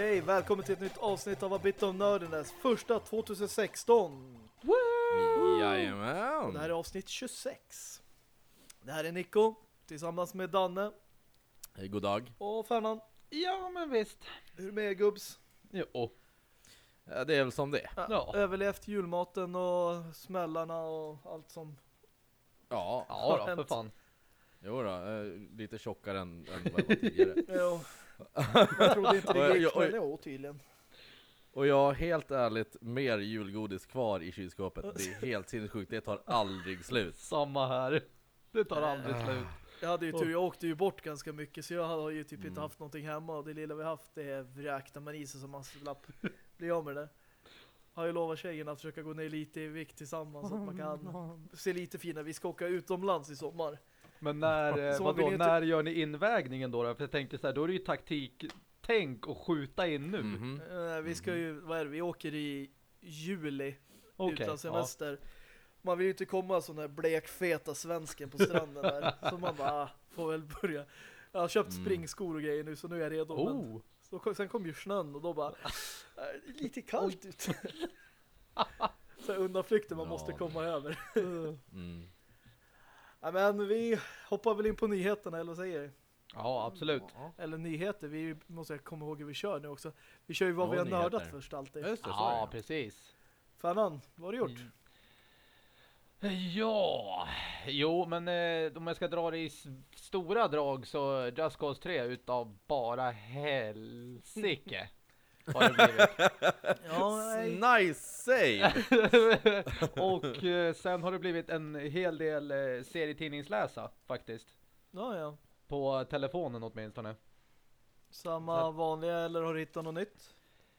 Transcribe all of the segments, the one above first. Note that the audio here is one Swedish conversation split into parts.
Okej, välkommen till ett nytt avsnitt av A Bit of Nerdiness. Första 2016. Och Jajamän! det här är avsnitt 26. Det här är Nico tillsammans med Danne Hej, god dag. och Fernan. Ja, men visst. Hur är det med gubbs? Jo. Ja, det är väl som det är. Ja. Överlevt julmaten och smällarna och allt som... Ja, Ja då, för fan. jo då, eh, lite tjockare än, än vad jag var tidigare. Jo. Jag trodde inte det gick, men jo, tydligen. Och jag har helt ärligt mer julgodis kvar i kylskåpet. Det är helt sinnessjukt, det tar aldrig slut. Samma här. Det tar aldrig slut. Jag hade ju tur, jag åkte ju bort ganska mycket så jag har ju typ inte Mm. haft någonting hemma och det lilla vi haft det är vräkta man i sig som man slapp bli av med det. Har ju lovat tjejen att försöka gå ner lite i vikt tillsammans så att man kan se lite finare. Vi ska åka utomlands i sommar. Men när, eh, Så vadå, när gör ni invägningen då? då? För jag tänkte så här, då är det ju taktik, tänk och skjuta in nu. Mhm. Eh, Vi ska ju, vad är det, vi åker i juli Okej, utan ja. semester. Man vill ju inte komma sån där blekfeta svensken på stranden där. Så man bara, ah, får väl börja. Jag har köpt Mm. springskor och grejer nu så nu är jag redo. Oh, så, sen kom ju snön och då bara, "Äh, det är lite kallt ut. så här undanflykter man Ja. måste komma över. Mm. Ja, men vi hoppar väl in på nyheterna eller vad säger du? ja absolut. Eller nyheter, vi måste komma ihåg hur vi kör nu också. Vi kör ju vad Ja, vi har nyheter. nördat först alltid. Just det, Ja, precis. Fanan, vad har du gjort? Ja, jo men eh, om jag ska dra det i stora drag så Just Cause 3 utav bara helsike. Har det blivit. Ja. Nice save! och eh, sen har det blivit en hel del eh, serietidningsläsa faktiskt. ja, ja. På telefonen åtminstone. Samma vanliga eller har du hittat något nytt?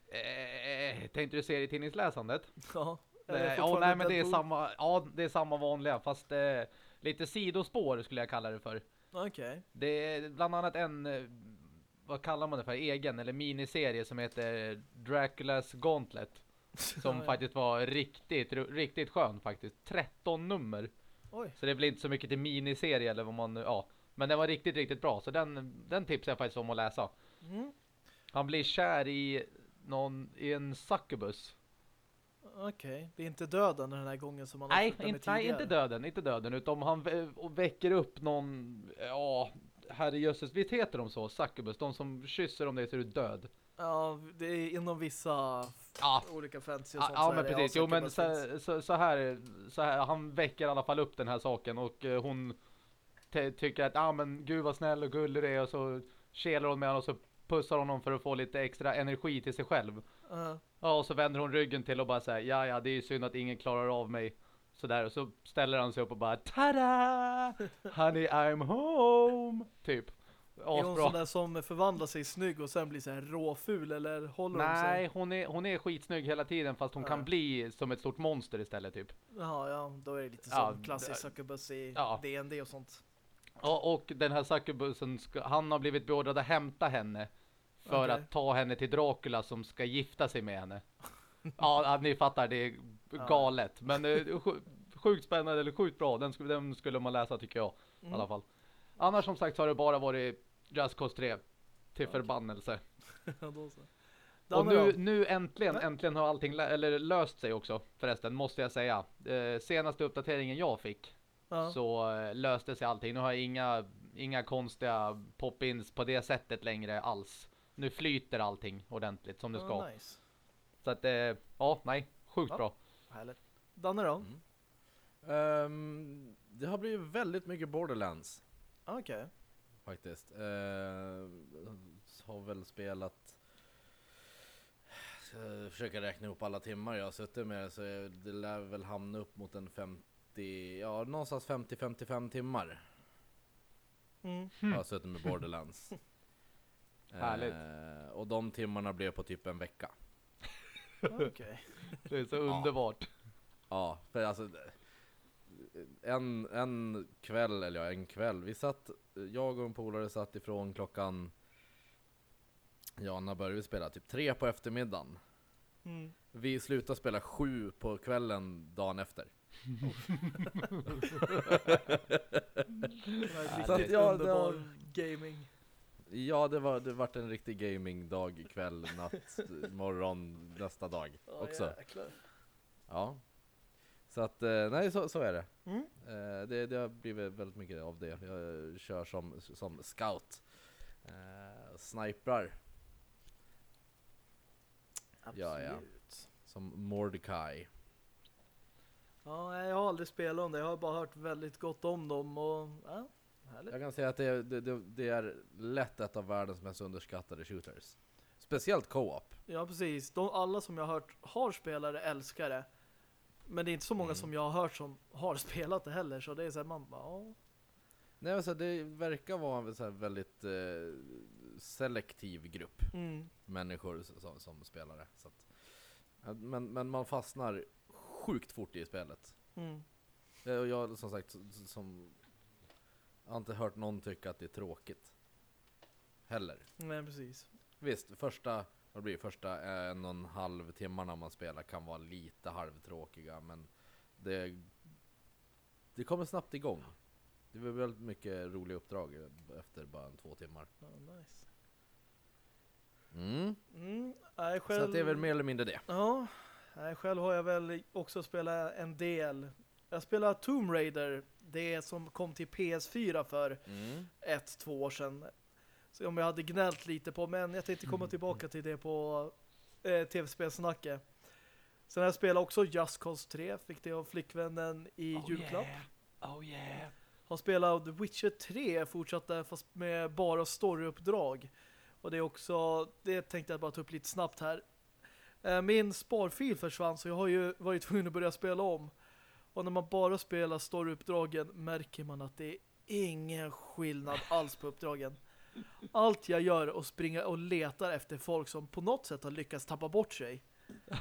Eh, tänkte du serietidningsläsandet? Ja. Eh, ja, nej men det är samma, ja det är samma vanliga fast eh, lite sidospår skulle jag kalla det för. Okej. Det är bland annat en, eh, vad kallar man det för, egen eller miniserie som heter Draculas Gauntlet. Som Ja, ja. faktiskt var riktigt, riktigt skön faktiskt. 13 nummer. Oj. Så det blir inte så mycket till miniserie eller vad man, ja. Men den var riktigt, riktigt bra. Så den, den tipsar jag faktiskt om att läsa. Mm. Han blir kär i någon, i en succubus. Okej. Det är inte döden den här gången som man har Nej, flörtat med inte, nej, tidigare. inte döden, inte döden. Utan han vä- väcker upp någon, ja, herrejösses, visst heter de så? Succubus, de som kysser om dig så är du död. Ja, det är inom vissa Ja, olika fantasy och sånt. ja så men precis. Jo men så, så, så, här, så här, han väcker i alla fall upp den här saken och eh, hon tycker att, ja ah, men gud vad snäll och gullig det är och så kelar hon med honom och så pussar honom för att få lite extra energi till sig själv. Ja. Ja, och så vänder hon ryggen till och bara säger, ja ja det är ju synd att ingen klarar av mig. Sådär, och så ställer han sig upp och bara, tada! Honey I'm home! Typ. Är hon sån Asbra. där som förvandlar sig snygg och sen blir så här råful eller håller hon sig? Nej, hon är, hon är skitsnygg hela tiden fast hon Ja. kan bli som ett stort monster istället typ. Ja, ja, då är det lite Ja, som klassisk succubus i Ja. D&D och sånt. Ja, och den här succubusen, han har blivit beordrad att hämta henne. För Okej. att ta henne till Dracula som ska gifta sig med henne. Ja, ni fattar, det är galet. Men eh, sj- sjukt spännande, eller sjukt bra. Den, skulle- den skulle man läsa tycker jag. I Mm. alla fall. Annars som sagt så har det bara varit Just Cause 3. Till förbannelse. Då så. Och nu, nu äntligen, Nej. äntligen har allting lä- eller löst sig också. Förresten, måste jag säga. Eh, senaste uppdateringen jag fick Ja. så eh, löste sig allting. Nu har jag inga, inga konstiga pop-ins på det sättet längre alls. Nu flyter allting ordentligt som det ska. Ja, nice. Så att, eh, ja, nej, sjukt Ja. bra. Härligt. Danne då? Mm. Ehm, det har blivit väldigt mycket Borderlands Okej. faktiskt. Uh, har väl spelat... Ska försöka räkna ihop alla timmar jag har suttit med så det lär väl hamna upp mot en 50, ja någonstans 50-55 timmar Mm. har jag suttit med Borderlands. Härligt. Eh, och de timmarna blev på typ en vecka. Okej. Det är så underbart. Ja, för alltså en, en kväll, eller ja, en kväll. Vi satt, jag och en polare satt ifrån klockan, ja när började vi spela? Typ tre på eftermiddagen. Mm. Vi slutade spela sju på kvällen dagen efter. Det var Så att, riktigt ja, underbar det gaming. Ja, det var det vart en riktig gamingdag, kväll, natt, morgon, nästa dag Ja, också. jäklar. Ja. Så att, eh, nej så, så är det. Mm. Eh, det. Det har blivit väldigt mycket av det. Jag kör som, som scout. Eh, sniprar Ja, ja. Absolut. som Mordecai. Ja, jag har aldrig spelat om det. Jag har bara hört väldigt gott om dem och ja, härligt. Jag kan säga att det, det, det, är lätt ett av världens mest underskattade shooters. Speciellt co-op. Ja, precis. De, alla som jag har hört har spelare älskar det. Men det är inte så många Mm. som jag har hört som har spelat det heller. Så det är så här, man bara, ja. Nej, men så det verkar vara en så väldigt eh, selektiv grupp Mm. människor som, som spelar det. Så att, men, men man fastnar sjukt fort i spelet. Mm. Eh, Och jag som sagt, som jag har inte hört någon tycka att det är tråkigt. Heller. Nej, precis. Visst, första, vad blir det, första en och en halv timmarna man spelar kan vara lite halvtråkiga, men det, det kommer snabbt igång. Det blir väldigt mycket roliga uppdrag efter bara en två timmar. Ja, nice. Mm. Mm. Så själv... att det är väl mer eller mindre det. Ja, själv har jag väl också spelat en del. Jag spelar Tomb Raider, det som kom till PS4 för Mm. ett, två år sedan. Så om jag hade gnällt lite på, men jag tänkte komma tillbaka till det på eh, tv-spelsnacket. Sen jag spelat också Just Cause 3, fick det av flickvännen i julklapp. Oh yeah. Har spelat The Witcher 3 fortsatte fast med bara storyuppdrag. Och det är också, det tänkte jag bara ta upp lite snabbt här. Eh, Min sparfil försvann så jag har ju varit tvungen att börja spela om. Och när man bara spelar storyuppdragen märker man att det är ingen skillnad alls på uppdragen. Allt jag gör är att springa och letar efter folk som på något sätt har lyckats tappa bort sig.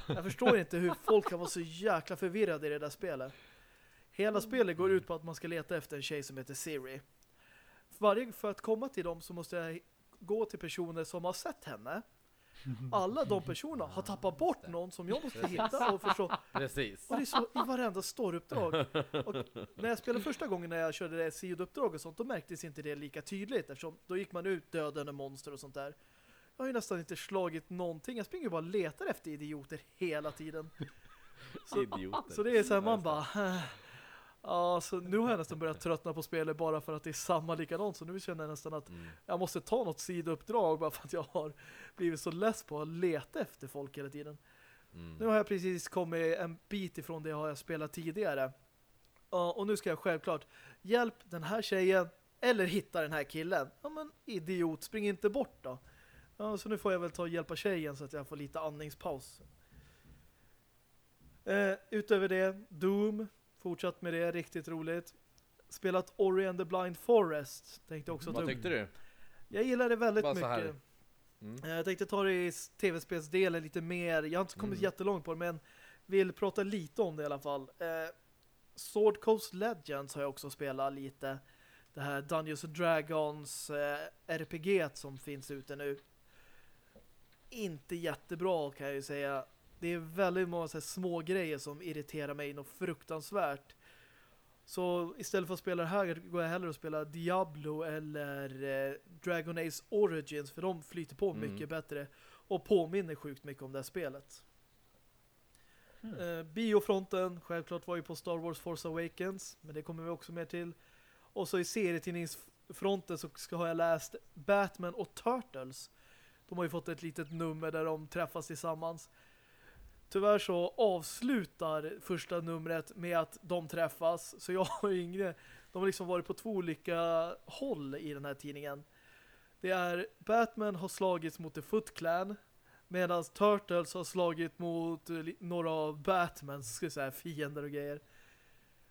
Jag förstår inte hur folk kan vara så jäkla förvirrade i det där spelet. Hela spelet går ut på att man ska leta efter en tjej som heter Siri. Varje, för att komma till dem så måste jag gå till personer som har sett henne. Alla de personerna har tappat bort någon som jag måste hitta och förstå. Precis. Och det är så i varenda storyuppdrag. Och när jag spelade första gången när jag körde det sidouppdrag och sånt, då märktes inte det lika tydligt eftersom då gick man ut dödande monster och sånt där. Jag har ju nästan inte slagit någonting. Jag springer bara och letar efter idioter hela tiden. Så, Idioter. så det är så här, man bara... Ja, så nu har jag nästan börjat tröttna på spelet bara för att det är samma likadant. Så nu känner jag nästan att Mm. jag måste ta något sidouppdrag bara för att jag har blivit så less på att leta efter folk hela tiden. Mm. Nu har jag precis kommit en bit ifrån det har jag spelat tidigare. Och nu ska jag självklart hjälp den här tjejen eller hitta den här killen. Ja men idiot, spring inte bort då. Ja, så nu får jag väl ta och hjälpa tjejen så att jag får lite andningspaus. Eh, utöver det, Doom. Fortsatt med det, riktigt roligt. Spelat Ori and the Blind Forest. Tänkte också ta Vad upp. tyckte du? Jag gillar det väldigt Bara mycket. Mm. Eh, Jag tänkte ta det i tv-spelsdelen lite mer. Jag har inte kommit Mm. jättelångt på det, men vill prata lite om det i alla fall. Eh, Sword Coast Legends har jag också spelat lite. Det här Dungeons and Dragons eh, RPG som finns ute nu. Inte jättebra kan jag ju säga. Det är väldigt många så här små grejer som irriterar mig något fruktansvärt. Så istället för att spela det här går jag hellre och spela Diablo eller eh, Dragon Age Origins för de flyter på Mm. mycket bättre och påminner sjukt mycket om det här spelet. Eh, biofronten, självklart var ju på Star Wars Force Awakens, men det kommer vi också mer till. Och så i serietidningsfronten så ska har jag läst Batman och Turtles. De har ju fått ett litet nummer där de träffas tillsammans. Tyvärr så avslutar första numret med att de träffas. Så jag ju ingen... De har liksom varit på två olika håll i den här tidningen. Det är Batman har slagits mot The Foot Clan medan Turtles har slagit mot eh, några av Batmans ska säga, fiender och grejer.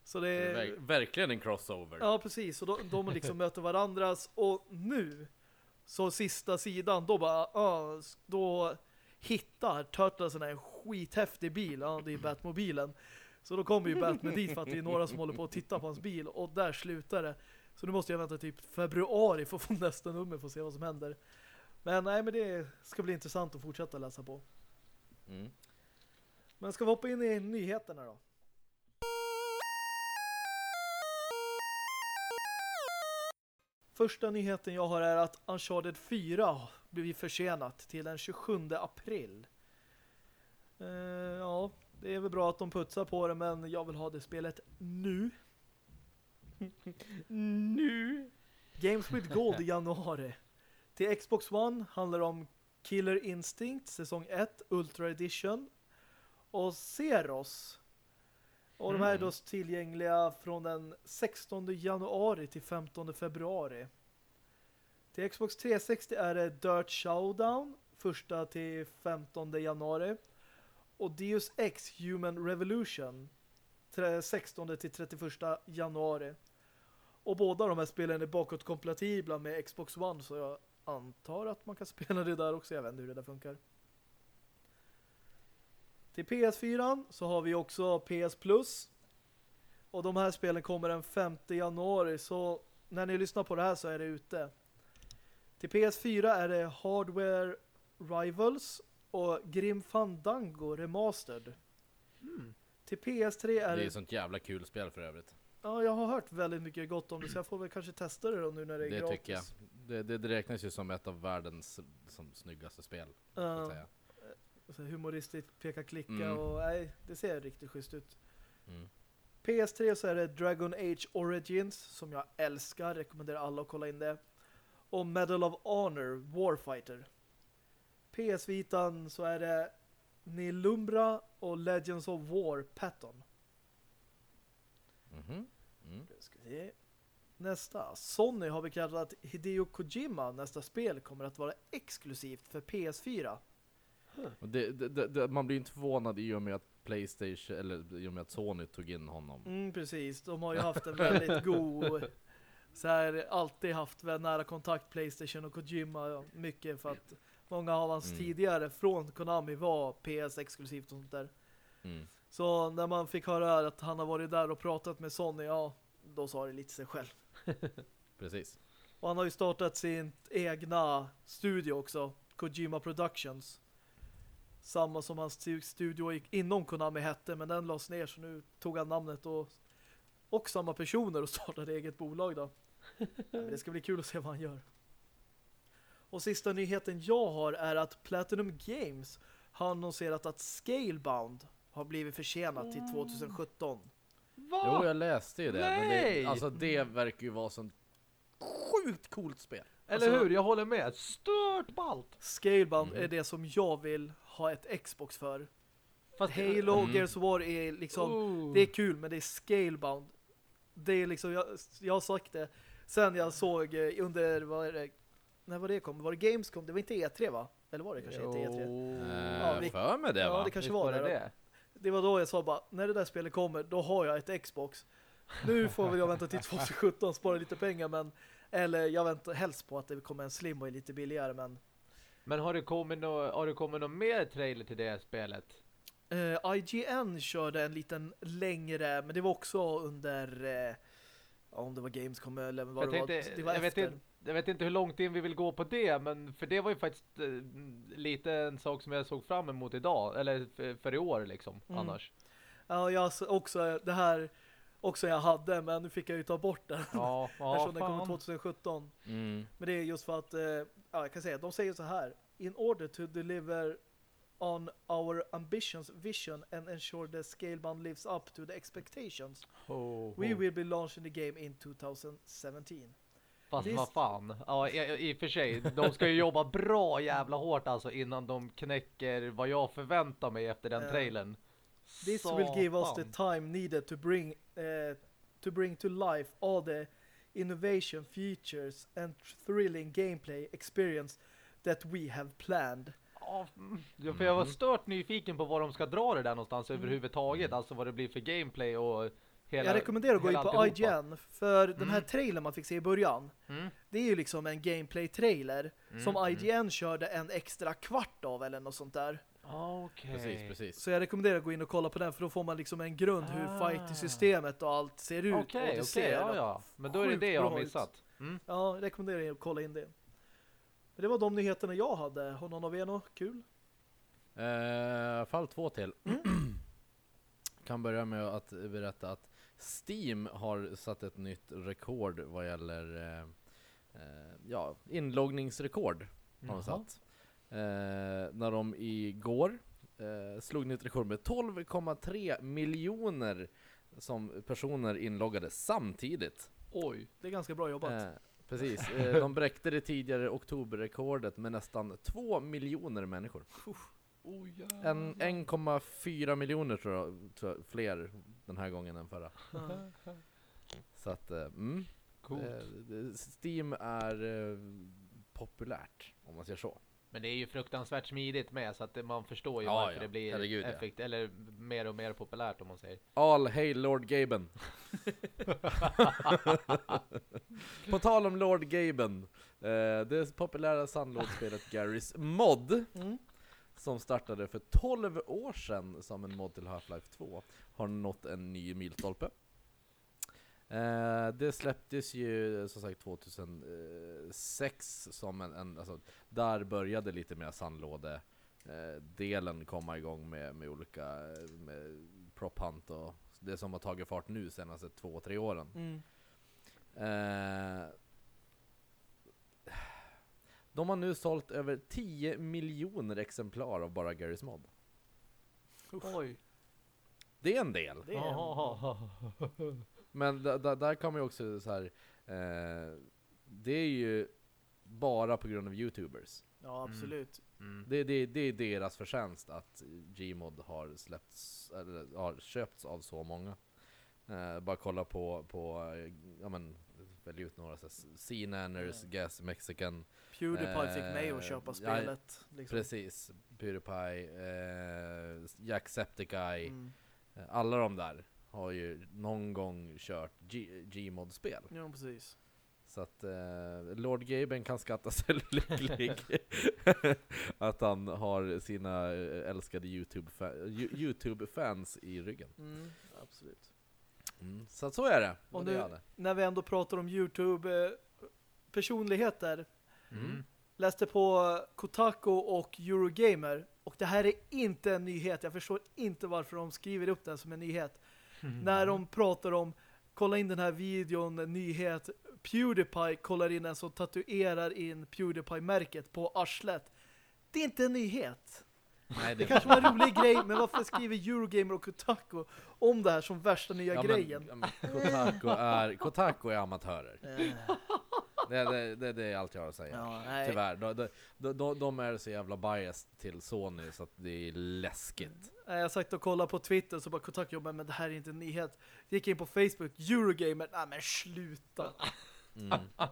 Så det Det är är... verk- verkligen en crossover. Ja, precis. Och de, de liksom möter varandras. Och nu, så sista sidan, då bara, ja, då hittar Turtles en skithäftig bil. Ja, det är Batmobilen. Så då kommer ju Batman dit för att det är några som håller på att titta på hans bil och där slutar det. Så nu måste jag vänta typ februari för att få nästa nummer för att se vad som händer. Men nej, men det ska bli intressant att fortsätta läsa på. Mm. Men ska vi hoppa in i nyheterna då? Första nyheten jag har är att Uncharted 4 blir försenat till den 27 april. Uh, ja, det är väl bra att de putsar på det men jag vill ha det spelet nu. nu! Games with Gold i januari. Till Xbox One handlar det om Killer Instinct säsong 1 Ultra Edition och Zeros. Och de här är då tillgängliga från den 16 januari till 15 februari. Till Xbox 360 är det Dirt Showdown första till 15 januari. Och Deus Ex Human Revolution 16 till 31 januari. Och båda de här spelen är bakåtkompatibla med Xbox One så jag antar att man kan spela det där också. Jag vet inte hur det där funkar. Till PS4 så har vi också PS Plus. Och de här spelen kommer den 5 januari så när ni lyssnar på det här så är det ute. Till PS4 är det Hardware Rivals och Grim Fandango Remastered. Mm. Till PS3 är Det är ett sånt jävla kul spel för övrigt. Ja, jag har hört väldigt mycket gott om det så jag får väl kanske testa det då nu när det är Det gratis. tycker jag. Det, det, det räknas ju som ett av världens som, snyggaste spel. Ja, säga. humoristiskt, peka klicka Mm. och nej, det ser riktigt schysst ut. Mm. PS3 så är det Dragon Age Origins som jag älskar, rekommenderar alla att kolla in det. Och Medal of Honor Warfighter. PS Vitan så är det Nilumbra och Legends of War Patton. Mhm. Mm. Nu ska vi. Nästa. Sony har bekräftat att Hideo Kojima nästa spel kommer att vara exklusivt för PS4. Och det, det, det, man blir inte förvånad i och med att Playstation, eller i och med att Sony tog in honom. Mm, precis. De har ju haft en väldigt god så här, alltid haft nära kontakt Playstation och Kojima mycket för att många av hans Mm. tidigare från Konami var PS-exklusivt och sånt där. Mm. Så när man fick höra att han har varit där och pratat med Sony, ja, då sa det lite sig själv. Precis. Och han har ju startat sin egna studio också, Kojima Productions. Samma som hans stu- studio inom Konami hette, men den lades ner så nu tog han namnet och, och samma personer och startade eget bolag då. Det ska bli kul att se vad han gör. Och sista nyheten jag har är att Platinum Games har annonserat att Scalebound har blivit försenat till 2017. Va? Jo, jag läste ju det. Men Nej! det, alltså det verkar ju vara sånt sjukt coolt spel. Eller alltså- hur? Jag håller med. Stört ballt! Scalebound Mhm. är det som jag vill ha ett Xbox för. Fast Halo och Mm. Gears of War är liksom Oh. det är kul men det är scalebound. Det är liksom jag, jag har sagt det sen jag såg eh, under vad är det när var det kom? Var det Gamescom? Det var inte E3 va? Eller var det kanske inte E3? Eh, Ja, vi- för med det ja, va? det kanske Visst var var det. det det? Var då jag sa bara när det där spelet kommer då har jag ett Xbox. Nu får väl jag vänta till 2017 spara lite pengar men eller jag väntar helst på att det kommer en slim och är lite billigare men Men har det kommit nå har det kommit någon mer trailer till det spelet? Eh, IGN körde en liten längre, men det var också under ja, om det var Gamescom eller vad Jag det var. tänkte- Det var jag vet efter. inte- Jag vet inte hur långt in vi vill gå på det, men för det var ju faktiskt eh, lite en sak som jag såg fram emot idag, eller för, för i år liksom, Mm. annars. Ja, jag också det här också jag hade, men nu fick jag ju ta bort den. Ja, ja eftersom den kommer fan. 2017. Mm. Men det är just för att, eh, ja, jag kan säga, de säger så här. In order to deliver on our ambitions, vision and ensure the scalebound lives up to the expectations, Ho, we ho. will be launching the game in 2017. Fast This- vad fan. Ja, i, i och för sig. De ska ju jobba bra jävla hårt alltså innan de knäcker vad jag förväntar mig efter den Ja. trailern. This will give us the Satan. time needed to bring uh, to bring to life all the innovation, features and thrilling gameplay experience that we have planned. Ja, mm. För jag var Mhm. stört nyfiken på var de ska dra det där någonstans Mm. överhuvudtaget. Alltså vad det blir för gameplay och hela Jag rekommenderar att gå in på alltihopa. IGN för den här Mm. trailern man fick se i början. Mm. Det är ju liksom en gameplay-trailer Mm, som mm. IGN körde en extra kvart av eller något sånt där. Okej. Precis, precis. Så jag rekommenderar att gå in och kolla på den för då får man liksom en grund hur Ah. fighting-systemet och allt ser ut. och Okej, okej, ser ja, ja. Men då är det det jag har missat. Mm. Ja, jag rekommenderar er att kolla in det. Men det var de nyheterna jag hade. Har någon av er något kul? Eh, fall två till. Mm. kan börja med att berätta att Steam har satt ett nytt rekord vad gäller eh, eh, ja, inloggningsrekord. Har de satt. Eh, när de igår eh, slog nytt rekord med 12,3 miljoner som personer inloggade samtidigt. Oj. Det är ganska bra jobbat. Eh, precis, eh, de bräckte det tidigare oktoberrekordet med nästan 2 miljoner människor. Oh, En 1,4 miljoner tror jag, tror jag, fler den här gången än förra. Ja. Så att, eh, mm. Coolt. Eh, Steam är eh, populärt, om man säger så. Men det är ju fruktansvärt smidigt med så att man förstår ju Ja, varför ja. det blir Herregud, ja. effekt eller mer och mer populärt om man säger. All hail Lord Gaben! På tal om Lord Gaben, eh, det populära sandlådspelet Garry's Mod, Mm. som startade för 12 år sedan som en mod till Half-Life 2, har nått en ny milstolpe. Eh, det släpptes ju som sagt 2006 som en, en alltså, där började lite mer sandlåde eh, delen komma igång med, med olika eh, med prop hunt och det som har tagit fart nu senaste två, tre åren. Mm. Eh, de har nu sålt över 10 miljoner exemplar av bara Garry's Mod. Oj. Det är en del. Är en... Men där kan man ju också så här. Eh, det är ju bara på grund av Youtubers. Ja, absolut. Mm. Det, det, det är deras förtjänst att Gmod har släppts, eller har köpts av så många. Eh, bara kolla på, på eh, ja men, välj ut några, C-Nanners, Gas Mexican, Pewdiepie fick mig att Eh, köpa ja, spelet. liksom. precis, Pewdiepie, eh, Jacksepticeye, Mm. Eh, alla de där har ju någon gång kört Gmod-spel. Ja, precis. Så att eh, Lord Gaben kan skatta sig lycklig att han har sina eh, älskade YouTube-fa- Yo- YouTube-fans i ryggen. Mm, absolut. Mm. Så att så är det. Och nu- det. När vi ändå pratar om YouTube-personligheter. Mm. Läste på Kotaku och Eurogamer. Och det här är inte en nyhet. Jag förstår inte varför de skriver upp den som en nyhet. När de pratar om kolla in den här videon, en nyhet. Pewdiepie kollar in en som tatuerar in Pewdiepie-märket på arslet. Det är inte en nyhet. Nej, Det kanske var en rolig grej, men varför skriver Eurogamer och Kotaku om det här som värsta nya Ja, grejen? Men, ja, men Kotaku, är, Kotaku är amatörer. Det, det, det, det är allt jag har att säga. ja, nej. Tyvärr. De, de, de, de är så jävla biased till Sony så att det är läskigt. Jag har sagt att kolla på Twitter så bara Kotaku jobbar men det här är inte en nyhet. Gick in på Facebook, Eurogamer, nej men sluta. Mm.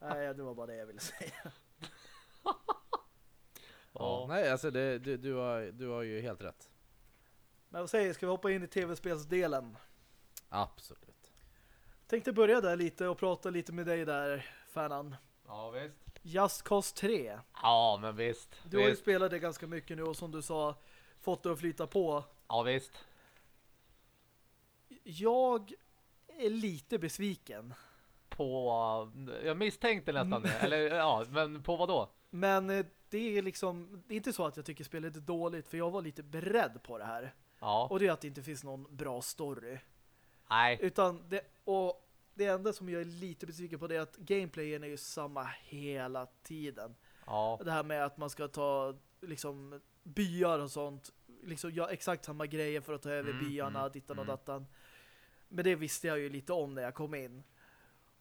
Nej, det var bara det jag ville säga. Ja. Nej, alltså det, du, du, har, du har ju helt rätt. Men vad säger, ska vi hoppa in i tv-spelsdelen? Absolut. Tänkte börja där lite och prata lite med dig där, fanan. Ja, visst. Just Cause 3. Ja, men visst. Du har ju visst. spelat det ganska mycket nu och som du sa, fått det att flyta på. Ja, visst. Jag är lite besviken. På... Jag misstänkte nästan det. Eller ja, men på vad då? Men eh, det är liksom, det är inte så att jag tycker spelet är dåligt för jag var lite beredd på det här. Ja. Och det är att det inte finns någon bra story. Nej. Utan det, och det enda som jag är lite besviken på det är att gameplayen är ju samma hela tiden. Ja. Det här med att man ska ta liksom byar och sånt. Liksom ja, exakt samma grejer för att ta över Mm, byarna, mm, dittan och mm. dattan. Men det visste jag ju lite om när jag kom in.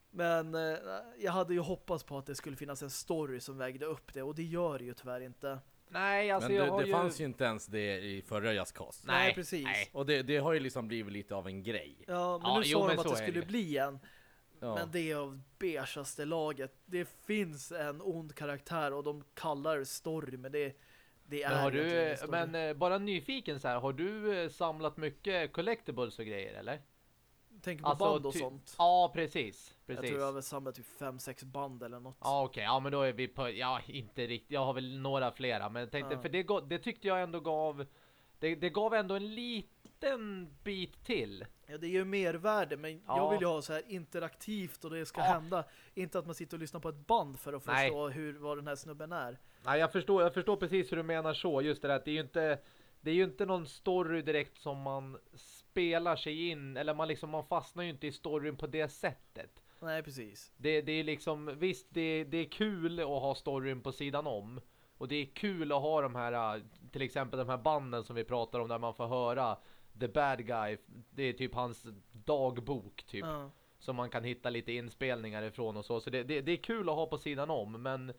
Men eh, jag hade ju hoppats på att det skulle finnas en story som vägde upp det och det gör det ju tyvärr inte. Nej, alltså Men jag det, har det ju... fanns ju inte ens det i förra Just Cause. Nej, precis. Nej. Och det, det har ju liksom blivit lite av en grej. Ja, men Ja, nu jo, sa men de att så det är skulle det. bli en. Ja. Men det är av beigaste laget. Det finns en ond karaktär och de kallar det story, men det, det är Men, har egentligen du, ingen story. men eh, bara nyfiken så här, har du eh, samlat mycket collectibles och grejer eller? Tänker på Alltså, band och sånt. Ja, precis. Jag precis. tror jag har väl samlat typ 5-6 band eller något. Ja okej, ja men då är vi på, ja inte riktigt, jag har väl några flera men jag tänkte, Ja. för det, det tyckte jag ändå gav, det, det gav ändå en liten bit till. Ja, det är ju mervärde, men Ja. jag vill ju ha så här interaktivt och det ska Ja. hända. Inte att man sitter och lyssnar på ett band för att Nej. förstå hur, vad den här snubben är. Nej jag förstår, jag förstår precis hur du menar så, just det där att det är ju inte, det är ju inte någon story direkt som man spelar sig in, eller man liksom, man fastnar ju inte i storyn på det sättet. Nej, precis. Det, det är liksom, visst det, det är kul att ha storyn på sidan om. Och det är kul att ha de här, äh, till exempel de här banden som vi pratar om där man får höra The Bad Guy, det är typ hans dagbok typ. Ja. Som man kan hitta lite inspelningar ifrån och så. Så det, det, det är kul att ha på sidan om, men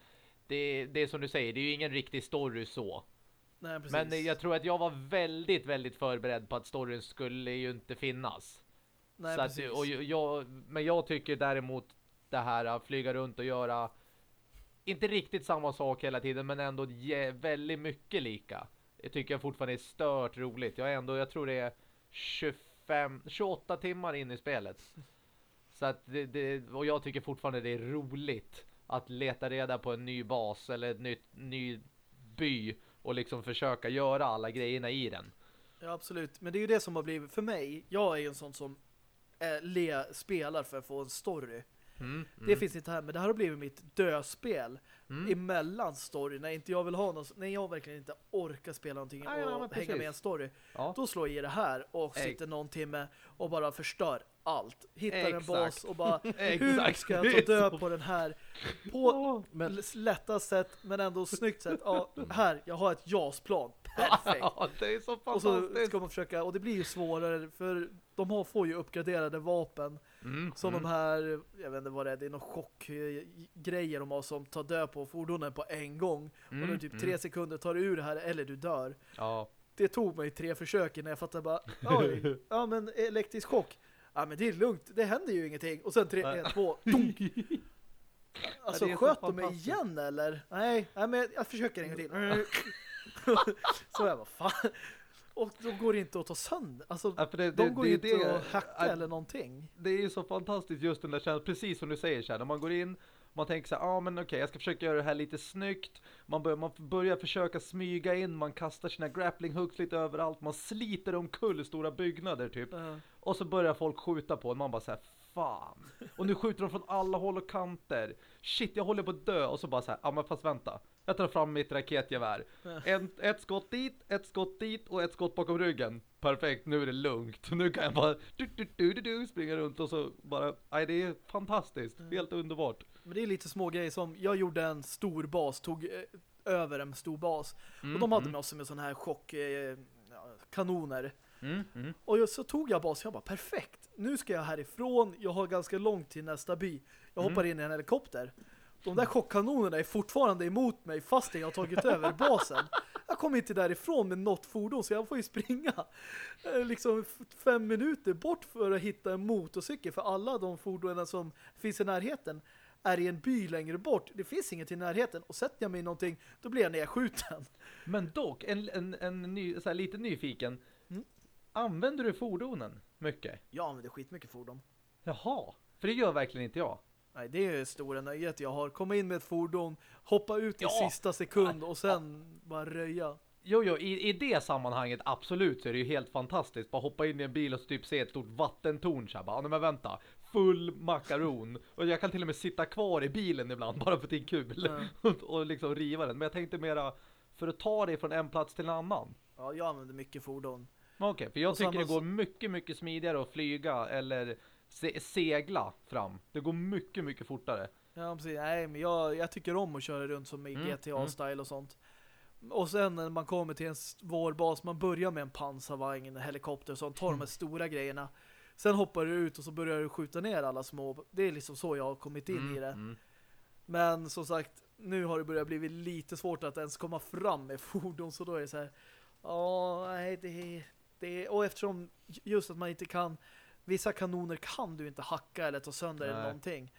det, det är som du säger, det är ju ingen riktig story så. Nej, precis. Men jag tror att jag var väldigt, väldigt förberedd på att storyn skulle ju inte finnas. Nej, att, precis. och jag, men jag tycker däremot det här att flyga runt och göra inte riktigt samma sak hela tiden men ändå väldigt mycket lika. Det tycker jag fortfarande är stört roligt. Jag är ändå, jag tror det är 25, 28 timmar in i spelet. Så att det, det, och jag tycker fortfarande det är roligt att leta reda på en ny bas eller ett nytt, ny by och liksom försöka göra alla grejerna i den. Ja, absolut. Men det är ju det som har blivit, för mig, jag är ju en sån som eh, le, spelar för att få en story. Mm, Det mm, finns inte här, men det här har blivit mitt döspel mm. emellan story. När inte jag vill ha någon, när jag verkligen inte orkar spela någonting Ja, ja, men och precis. hänga med en story. Ja. Då slår jag i det här och Ex- sitter någon timme och bara förstör allt. Hittar en Exakt. bas och bara, hur ska jag ta död på den här? På Åh, men... lätta sätt, men ändå snyggt sätt. Ja, här, jag har ett JAS-plan. Perfekt. Det är så Och så fantastiskt. ska man försöka, och det blir ju svårare för de har, får ju uppgraderade vapen Mm, som mm. de här, jag vet inte vad det är, det är någon chockgrejer de har som tar död på fordonen på en gång. och Mm, då typ mm. tre sekunder tar du ur det här eller du dör. Ja. Det tog mig tre försök innan jag fattade bara, oj, ja men elektrisk chock. Ja men det är lugnt, det händer ju ingenting. Och sen tre, Nej. en, två, dunk. Alltså det sköt de mig igen eller? Nej, nej men jag försöker en gång till. så jag bara, fan. Och då går det inte att ta sönder. Alltså, Ja, för det, de det, går det, ju inte det, att hacka eller någonting. Det är ju så fantastiskt just den där känslan, precis som du säger här, när man går in, man tänker så ja ah, men okej, jag ska försöka göra det här lite snyggt. Man börjar, man börjar försöka smyga in, man kastar sina grappling hooks lite överallt, man sliter omkull stora byggnader typ. Ja. Och så börjar folk skjuta på en, man bara så här, fan. Och nu skjuter de från alla håll och kanter. Shit, jag håller på att dö. Och så bara så här, ja men fast vänta. Jag tar fram mitt raketgevär. En, ett skott dit, ett skott dit och ett skott bakom ryggen. Perfekt, nu är det lugnt. Nu kan jag bara du, du, du, du, du, springa runt och så bara, nej det är fantastiskt. Helt underbart. Men det är lite små grejer som, jag gjorde en stor bas, tog eh, över en stor bas. Mm, och de hade massor med sådana här chock eh. Mm, mm. Och så tog jag basen, jag bara perfekt. Nu ska jag härifrån, jag har ganska långt till nästa by. Jag Mm. hoppar in i en helikopter. De där chockkanonerna är fortfarande emot mig fast jag har tagit över basen. Jag kommer inte därifrån med något fordon så jag får ju springa eh, liksom fem minuter bort för att hitta en motorcykel för alla de fordonen som finns i närheten är i en by längre bort. Det finns inget i närheten och sätter jag mig i någonting då blir jag nedskjuten. Men dock, en, en, en ny, så här, lite nyfiken. Mm. Använder du fordonen mycket? Jag använder skitmycket fordon. Jaha, för det gör verkligen inte jag. Nej, det är stora nöjet jag har. Komma in med ett fordon, hoppa ut i Ja. sista sekund och sen bara röja. Jo, jo, i, i det sammanhanget absolut så är det ju helt fantastiskt. Bara hoppa in i en bil och typ se ett stort vattentorn så här, bara, "Ja, nej, men vänta, full makaron. Och jag kan till och med sitta kvar i bilen ibland bara för att det är kul. och, och liksom riva den. Men jag tänkte mera för att ta det från en plats till en annan. Ja, jag använder mycket fordon. Okej, för jag Och tycker samma det går mycket, mycket smidigare att flyga eller se, segla fram. Det går mycket, mycket fortare. Ja, precis. Nej, men jag, jag tycker om att köra runt som i Mm, GTA-style och sånt. Och sen när man kommer till en svår bas, man börjar med en pansarvagn, en helikopter och sånt, tar de här stora grejerna. Sen hoppar du ut och så börjar du skjuta ner alla små. Det är liksom så jag har kommit in Mm, i det. mm. Men som sagt, nu har det börjat bli lite svårt att ens komma fram med fordon så då är det så här, ja, nej, det, det och eftersom just att man inte kan vissa kanoner kan du inte hacka eller ta sönder eller Nej. någonting.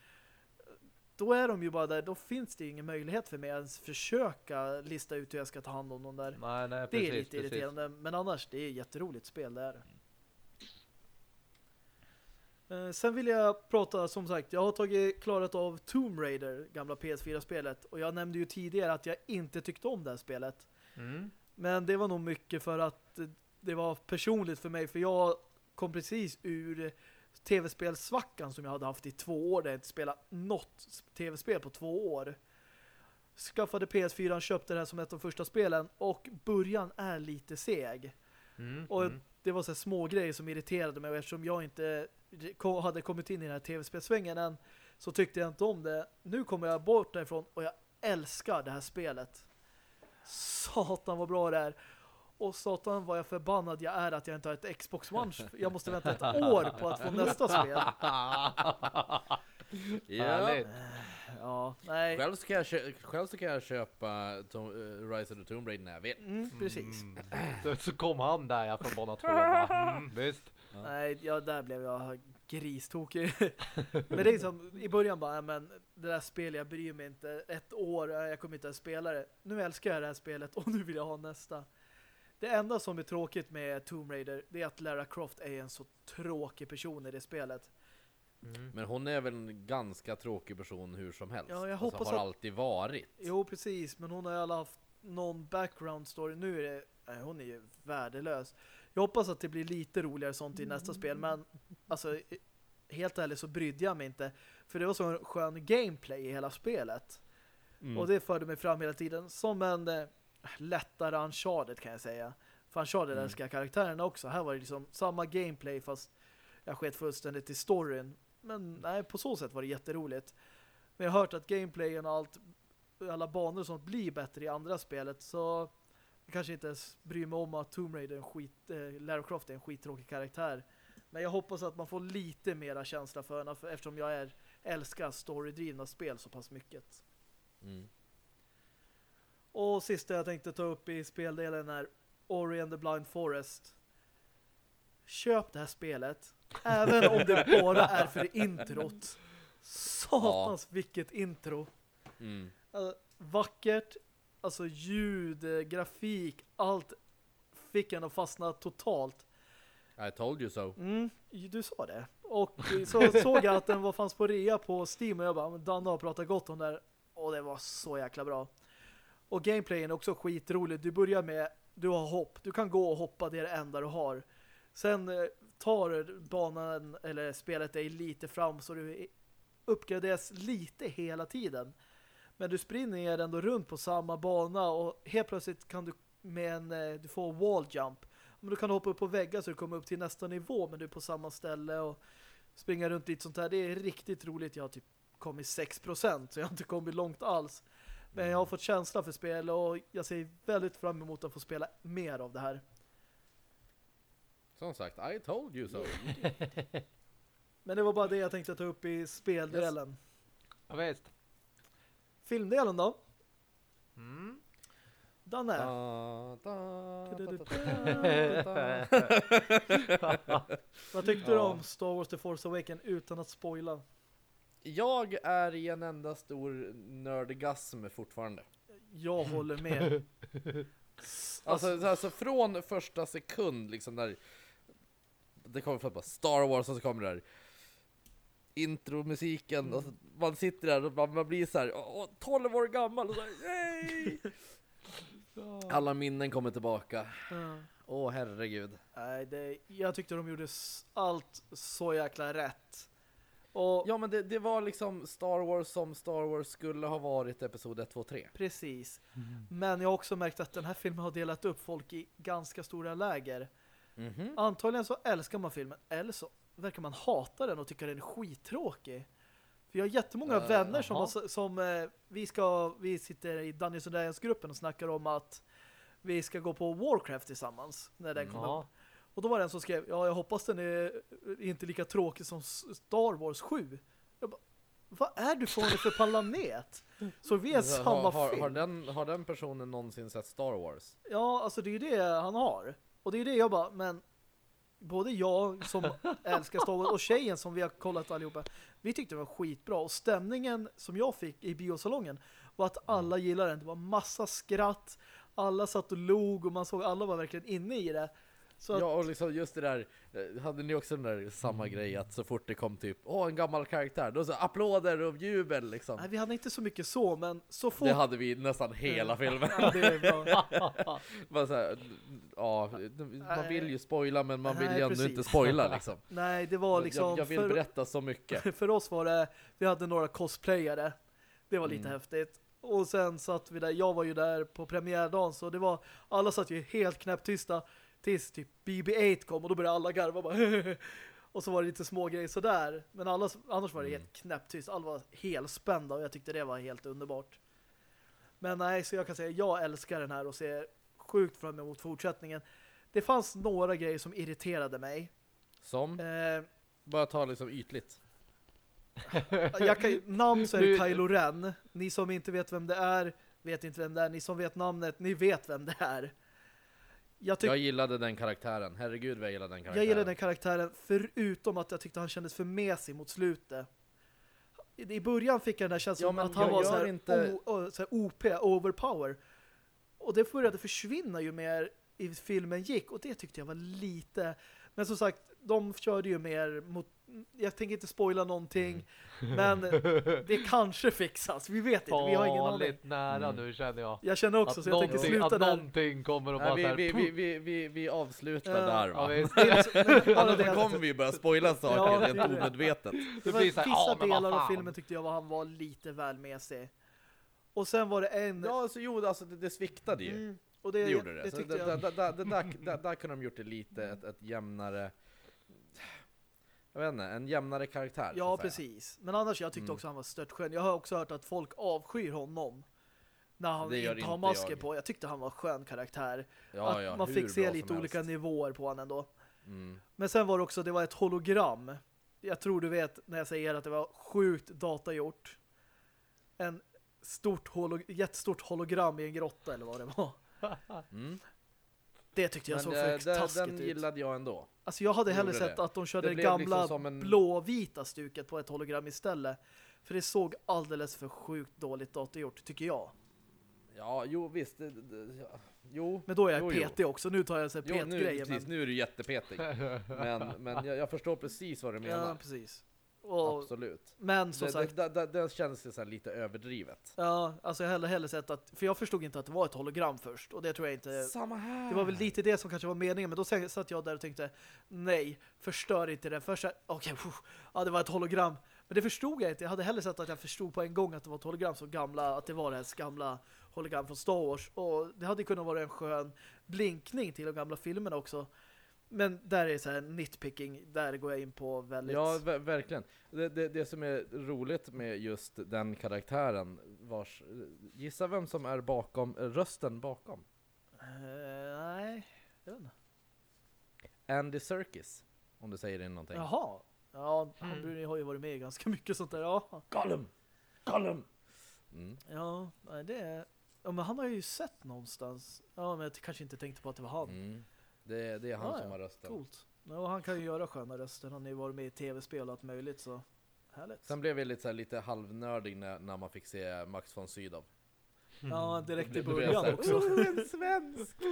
Då är de ju bara där, då finns det ju ingen möjlighet för mig att ens försöka lista ut hur jag ska ta hand om dem där. Nej, nej, Det precis, är lite precis. irriterande, men annars det är ett jätteroligt spel det är det. Eh, sen vill jag prata, som sagt, jag har tagit klarat av Tomb Raider, gamla PS4-spelet. Och jag nämnde ju tidigare att jag inte tyckte om det här spelet. Mm. Men det var nog mycket för att det var personligt för mig. För jag kom precis ur tv-spelsvackan som jag hade haft i två år. Där jag inte spelat något tv-spel på två år. Skaffade PS4, köpte det här som ett av första spelen. Och början är lite seg. Mm. Och mm. Det var så här små grejer som irriterade mig. Och eftersom jag inte hade kommit in i den här tv-spelsvängen än så tyckte jag inte om det. Nu kommer jag bort därifrån och jag älskar det här spelet. Satan vad bra det är. Och satan vad jag förbannad jag är att jag inte har ett Xbox One. Jag måste vänta ett år på att få nästa spel. Ja. Ja, nej. Själv, så kan jag kö- själv så kan jag köpa Tom, uh, Rise of the Tomb Raider när jag vill. Mm, precis. Mm. Så, så kom han där ja, från bana två. va? Mm, visst. Nej, ja, där blev jag gristokig. men det är som, i början bara, men det där spelet, jag bryr mig inte. Ett år, jag kommer inte ens spela det. Nu älskar jag det här spelet och nu vill jag ha nästa. Det enda som är tråkigt med Tomb Raider, det är att Lara Croft är en så tråkig person i det spelet. Mm. Men hon är väl en ganska tråkig person hur som helst. Ja, jag alltså, hoppas har att- alltid varit. Jo, precis, men hon har i alla haft någon background story. Nu är det, nej, hon är ju värdelös. Jag hoppas att det blir lite roligare sånt i nästa spel, men alltså helt ärligt så brydde jag mig inte. För det var så en skön gameplay i hela spelet. Mm. Och det förde mig fram hela tiden som en eh, lättare Uncharted kan jag säga. För Uncharted Mm. älskar karaktärerna också. Här var det liksom samma gameplay fast jag sket fullständigt i storyn. Men nej, på så sätt var det jätteroligt. Men jag har hört att gameplayen och allt, alla banor sånt blir bättre i andra spelet så jag kanske inte ens bryr mig om att Tomb Raider är en skit, eh, Lara Croft är en skittråkig karaktär. Men jag hoppas att man får lite mera känsla för henne för, eftersom jag är, älskar storydrivna spel så pass mycket. Mm. Och sista jag tänkte ta upp i speldelen är Ori and the Blind Forest. Köp det här spelet. Även om det bara är för introt. Satans vilket intro. Mm. Alltså, vackert. Alltså ljud, eh, grafik, allt fick en att fastna totalt. I told you so. Mm, du sa det. Och så såg jag att den var fanns på rea på Steam och jag bara, Danne har pratat gott om det. Och det var så jäkla bra. Och gameplayen är också skitrolig. Du börjar med, du har hopp. Du kan gå och hoppa, det är det enda du har. Sen eh, tar banan eller spelet dig lite fram så du uppgraderas lite hela tiden. Men du springer ändå runt på samma bana och helt plötsligt kan du med en, eh, du får wall jump. Men du kan hoppa upp på väggar så du kommer upp till nästa nivå men du är på samma ställe och springa runt lite sånt där. Det är riktigt roligt. Jag har typ kommit 6% så jag har inte kommit långt alls. Men jag har fått känsla för spel och jag ser väldigt fram emot att få spela mer av det här. Som sagt, I told you so. Men det var bara det jag tänkte ta upp i speldelen. Ja, visst. Filmdelen då? Mm. Danne. Da, da, da, da, Vad tyckte Ja. du om Star Wars The Force Awakens utan att spoila? Jag är i en enda stor nördegasm fortfarande. Jag håller med. Alltså, alltså från första sekund liksom där det kommer först bara Star Wars och så kommer det där intromusiken och så, man sitter där och man, man blir så här åh, 12 år gammal och så här! Alla minnen kommer tillbaka. Ja. Åh herregud. Nej, det, jag tyckte de gjorde allt så jäkla rätt. Och Ja men det, det var liksom Star Wars som Star Wars skulle ha varit episod 1, 2, 3. precis. Men jag har också märkt att den här filmen har delat upp folk i ganska stora läger. Mhm. Antagligen så älskar man filmen, eller så verkar man hata den och tycka den är skittråkig. För jag har jättemånga Eh, vänner som, har, som eh, vi ska vi sitter i Dungeons and Dragons-gruppen och snackar om att vi ska gå på Warcraft tillsammans när den kommer. Ja. Och då var det en som skrev, ja jag hoppas den är inte lika tråkig som Star Wars 7. Jag bara, vad är du för för planet? Så vi är samma har, har, film. har, den, har den personen någonsin sett Star Wars? Ja, alltså det är ju det han har. Och det är det jag bara, men både jag som älskar Star Wars och tjejen som vi har kollat allihopa, vi tyckte det var skitbra. Och stämningen som jag fick i biosalongen var att alla gillade den. Det var massa skratt, alla satt och log och man såg alla var verkligen inne i det. Så Ja, och liksom just det där, eh, hade ni också den där samma grej att så fort det kom typ, åh en gammal karaktär, då så applåder och jubel liksom. nej, vi hade inte så mycket så, men så fort... Det hade vi nästan hela filmen. Ja, det är bra. Bara så här, ja, man vill ju spoila men man vill ju ändå inte spoila liksom. Nej, det var liksom... jag, jag vill för, berätta så mycket. för oss var det... Vi hade några cosplayare. Det var lite Mm. häftigt. Och sen satt vi där, jag var ju där på premiärdagen så det var, alla satt ju helt knäpptysta tills typ BB-8 kom och då började alla garva bara och så var det lite små grejer sådär. Men alla, annars var det Mm. helt knäpptyst. Alla var helt spända och jag tyckte det var helt underbart. Men nej, så jag kan säga jag älskar den här och ser sjukt fram emot fortsättningen. Det fanns några grejer som irriterade mig. Som, Eh, bara ta liksom ytligt. jag kan, namn så är det Kylo Ren. Ni som inte vet vem det är, vet inte vem det är. Ni som vet namnet, ni vet vem det är. Jag, Jag gillade den karaktären, herregud vad jag gillade den karaktären. jag gillar den karaktären förutom att jag tyckte han kändes för mesig mot slutet. I början fick jag den där känslan Ja, att han var så här, inte- o, o, så här OP, overpower. Och det började försvinna ju mer i filmen gick och det tyckte jag var lite... Men som sagt, de körde ju mer mot... Jag tänker inte spoila någonting, Mm. men det kanske fixas. Vi vet inte, vi har ingen aning. Nära Mm. nu känner jag. Jag känner också, Att så jag tänker sluta att där. någonting kommer att bara vi, vi, vi, vi, vi, vi avslutar där va? Annars kommer vi börja spoila saker Ja, rent omedvetet. Det var blir så här, vissa delar av filmen tyckte jag var, han var lite väl mesig. Och sen var det en... Ja, alltså jo, alltså det, det sviktade ju. Mm, och det, Det gjorde det. där, där kunde de gjort det lite, ett, ett jämnare... Jag vet inte, en jämnare karaktär. Ja, precis. Men annars, jag tyckte Mm. också han var störtskön. Jag har också hört att folk avskyr honom. När han inte har inte masker jag. på. Jag tyckte han var skön karaktär. Ja, att ja, man fick se lite olika helst. nivåer på honom ändå. Mm. Men sen var det också, det var ett hologram. Jag tror du vet när jag säger att det var sjukt datagjort. En stort holo jättestort hologram i en grotta eller vad det var. Mm. Det tyckte jag Men såg det, för det, taskigt den ut. gillade jag ändå. Alltså jag hade hellre sett det. att de körde Det det, blev gamla liksom som en- blåvita stuket på ett hologram istället. För det såg alldeles för sjukt dåligt datorgjort, tycker jag. Ja, jo visst. Det, det, ja. Jo, Men då är jag Jo, jo. petig också. Nu tar jag jo nu, pet-grejer. precis, Men... nu är du jättepetig. Men, men jag, jag förstår precis vad du menar. Ja, precis. Och, Absolut. men som Det, sagt, det, det, det känns ju så lite överdrivet. ja, alltså jag hellre, hellre sett att, för jag förstod inte att det var ett hologram först. Och det tror jag inte, Samma här. det var väl lite det som kanske var meningen. Men då satt jag där och tänkte, nej, förstör inte det. Först okej, pff, ja det var ett hologram. Men det förstod jag inte. Jag hade hellre sett att jag förstod på en gång att det var ett hologram så gamla, att det var det gamla hologram från Star Wars. Och det hade kunnat vara en skön blinkning till de gamla filmerna också. Men där är så här nitpicking, där går jag in på väldigt... Ja, ver verkligen. Det, det, det som är roligt med just den karaktären vars... Gissa vem som är bakom, rösten bakom? Eh, nej, jag vet inte. Andy Serkis. Om du säger det någonting. Jaha. Ja, han Mm. Har ju varit med i ganska mycket sånt där. Ja, Gollum! Gollum! Mm. ja det är... Ja, men han har ju sett någonstans. Ja, men jag kanske inte tänkte på att det var han. Mm. Det, det är han Ah, som ja. har rösten. Coolt. Ja, och han kan ju göra sköna röster. Han har ju varit med i tv-spel och allt möjligt, så härligt. Sen blev jag lite, så här, lite halvnördig när, när man fick se Max von Sydow. Ja, direkt i början här, också. "Oh, en svensk!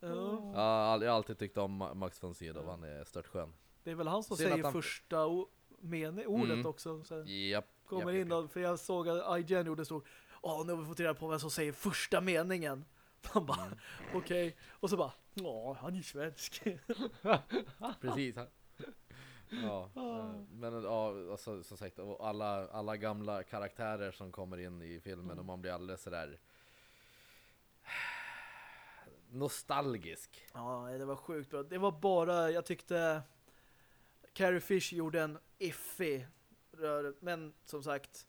Ja, Ja, jag har alltid tyckt om Ma- Max von Sydow, han är stört skön. det är väl han som Synd säger att han- första men ordet Mm. också. Så. Japp. Kommer japp, in och, för jag såg att IGN gjorde stort. Åh, nu har vi fått reda på vem som säger första meningen. Man bara, Mm. okej. Och så bara, ja, han är svensk. Precis. han- Ja, eh, men ja, alltså, som sagt, och alla, alla gamla karaktärer som kommer in i filmen Mm. och man blir alldeles sådär nostalgisk. Ja, det var sjukt bra. Det var bara, jag tyckte Carrie Fish gjorde en iffy rör, men som sagt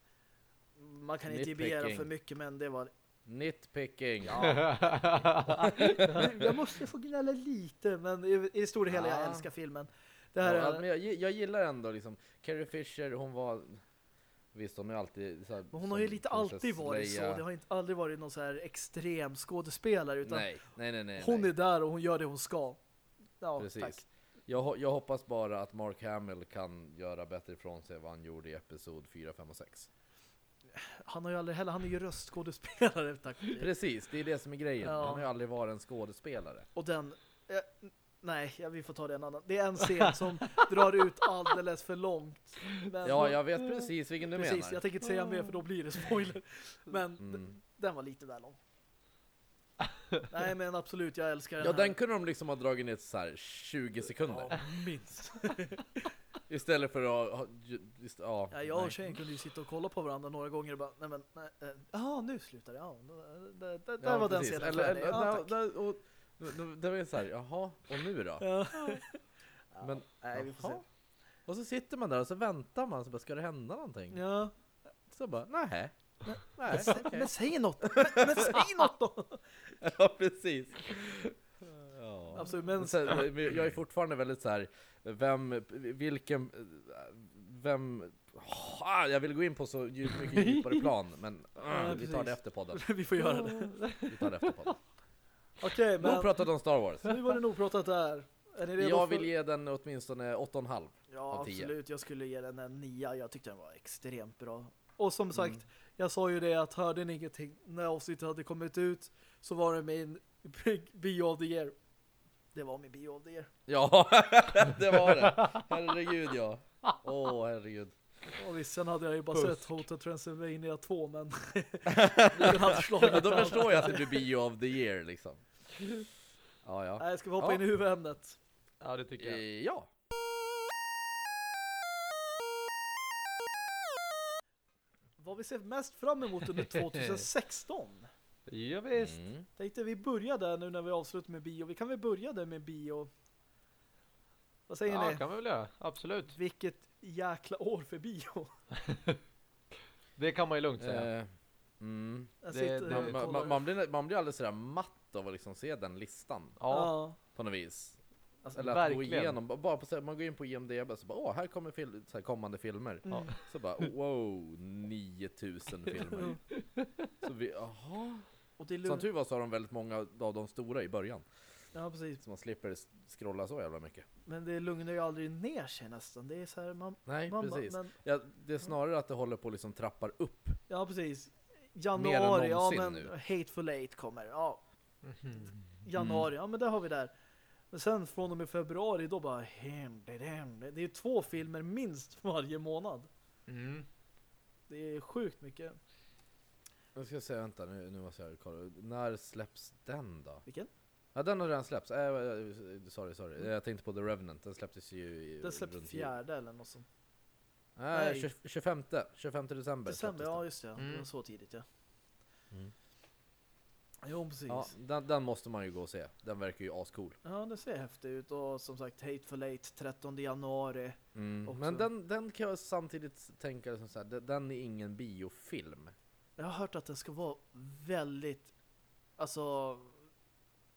man kan inte begära för mycket, men det var Nitpicking. jag måste få gnälla lite, men i, i det stora hela jag Ja. älskar filmen. Det här ja, är, men jag, jag gillar ändå liksom, Carrie Fisher, hon var Visst, hon är alltid så här, men hon har ju lite alltid varit så. Det har inte aldrig varit någon så här extrem skådespelare, utan Nej, nej, nej, nej. hon nej. är där och hon gör det hon ska. Ja, Precis. tack. Jag, jag hoppas bara att Mark Hamill kan göra bättre ifrån sig vad han gjorde i Episod 4, 5 och 6. Han har ju aldrig heller, han är ju röstskådespelare tack. Precis, det är det som är grejen. Ja. Han har ju aldrig varit en skådespelare. Och den, eh, nej, ja, vi får ta det en annan. Det är en scen som drar ut alldeles för långt. Men, Ja, jag vet precis vilken du precis, menar. jag tänker inte säga mer för då blir det spoiler. Men Mm. den var lite väl lång. nej, men absolut, jag älskar den Ja, här. den kunde de liksom ha dragit ner till så här 20 sekunder. Ja, minst. Istället för att. Just, ja, Ja, jag och tjejen kunde ju sitta och kolla på varandra några gånger och bara, nej men, nej, eh, jaha, nu slutar det. Ja, där, där, där Ja, var den precis. scenen Eller, Ja, där- och, Det var ju så här, jaha, och nu då? Ja. Men, nej, vi får se. Och så sitter man där och så väntar man, så bara, ska det hända någonting? Ja. Så bara, nej. Nej, Men, okej. men säg något! Men, men säg något då! Ja, precis. Ja. Absolut, men- Sen, jag är fortfarande väldigt så här, vem, vilken, vem, ah, jag vill gå in på så djup, mycket djupare plan, men ah, vi tar det efter podden. vi får göra det. Vi tar det efter podden. Okej, Nog men pratat om Star Wars. nu var det nog pratat där. Är ni redo Jag för... vill ge den åtminstone 8,5. Ja, av tio. absolut. Jag skulle ge den en nia. Jag tyckte den var extremt bra. Och som sagt, Mm. Jag sa ju det att hörde ni ingenting när avsnittet hade kommit ut så var det min bio of the year. Det var min bio of the year. Ja, det var det. Herregud ja. Åh, herregud. Och visst, sen hade jag ju bara Pusk. sett Hotel Transylvania 2, men Men då förstår jag att det blir bio of the year liksom. Ja, ja. Nej, ska vi hoppa Ja. in i huvudämnet? Ja, det tycker jag. Eh, Ja. Vad vi ser mest fram emot under 2016? Ja, visst. Mm. Tänkte vi börja där nu när vi avslutar med bio. Vi kan väl börja där med bio. Vad säger Ja, ni? kan vi väl göra. Absolut. Vilket jäkla år för bio. Det kan man ju lugnt säga. Eh, mm. Det- sitter det- Man, man, blir, man blir alldeles sådär matt av att liksom se den listan Ja, ja. på något vis. Alltså, Eller att gå verkligen. igenom, bara på, så här, man går in på IMDB och så bara åh, här kommer fil, så här, kommande filmer. Mm. Så bara wow, 9000 filmer. Så vi, jaha. Och det är Som tur var så har de väldigt många av de stora i början. Ja, precis. Så man slipper scrolla så jävla mycket. Men det lugnar ju aldrig ner sig nästan. Det är så här, man, Nej, man precis. Men, Ja, det är snarare att det håller på att liksom trappar upp. ja, precis. Januari, ja men nu. Hateful Eight kommer. Ja, Mhm. januari, ja men det har vi där. Men sen från och med februari då bara hem, det, hem, det. det är ju två filmer minst varje månad. Mm. Det är sjukt mycket. Jag ska säga, vänta nu, nu måste jag kolla. När släpps den då? Vilken? Ja den har redan släppts. Äh, äh, sorry, sorry. Jag tänkte på The Revenant. Den släpptes ju i, Den jul. fjärde eller något sånt. Nej, Nej. 20, 25, 25 december December, släpptes ja just det. Det Mm. var så tidigt ja. Mm. Jo precis. Ja, Ja. den, den måste man ju gå och se. Den verkar ju ascool. det ser häftigt ut. Och som sagt Hateful Eight 13 januari. Mm. Men den, den kan jag samtidigt tänka som så här, den- den är ingen biofilm. Jag har hört att den ska vara väldigt alltså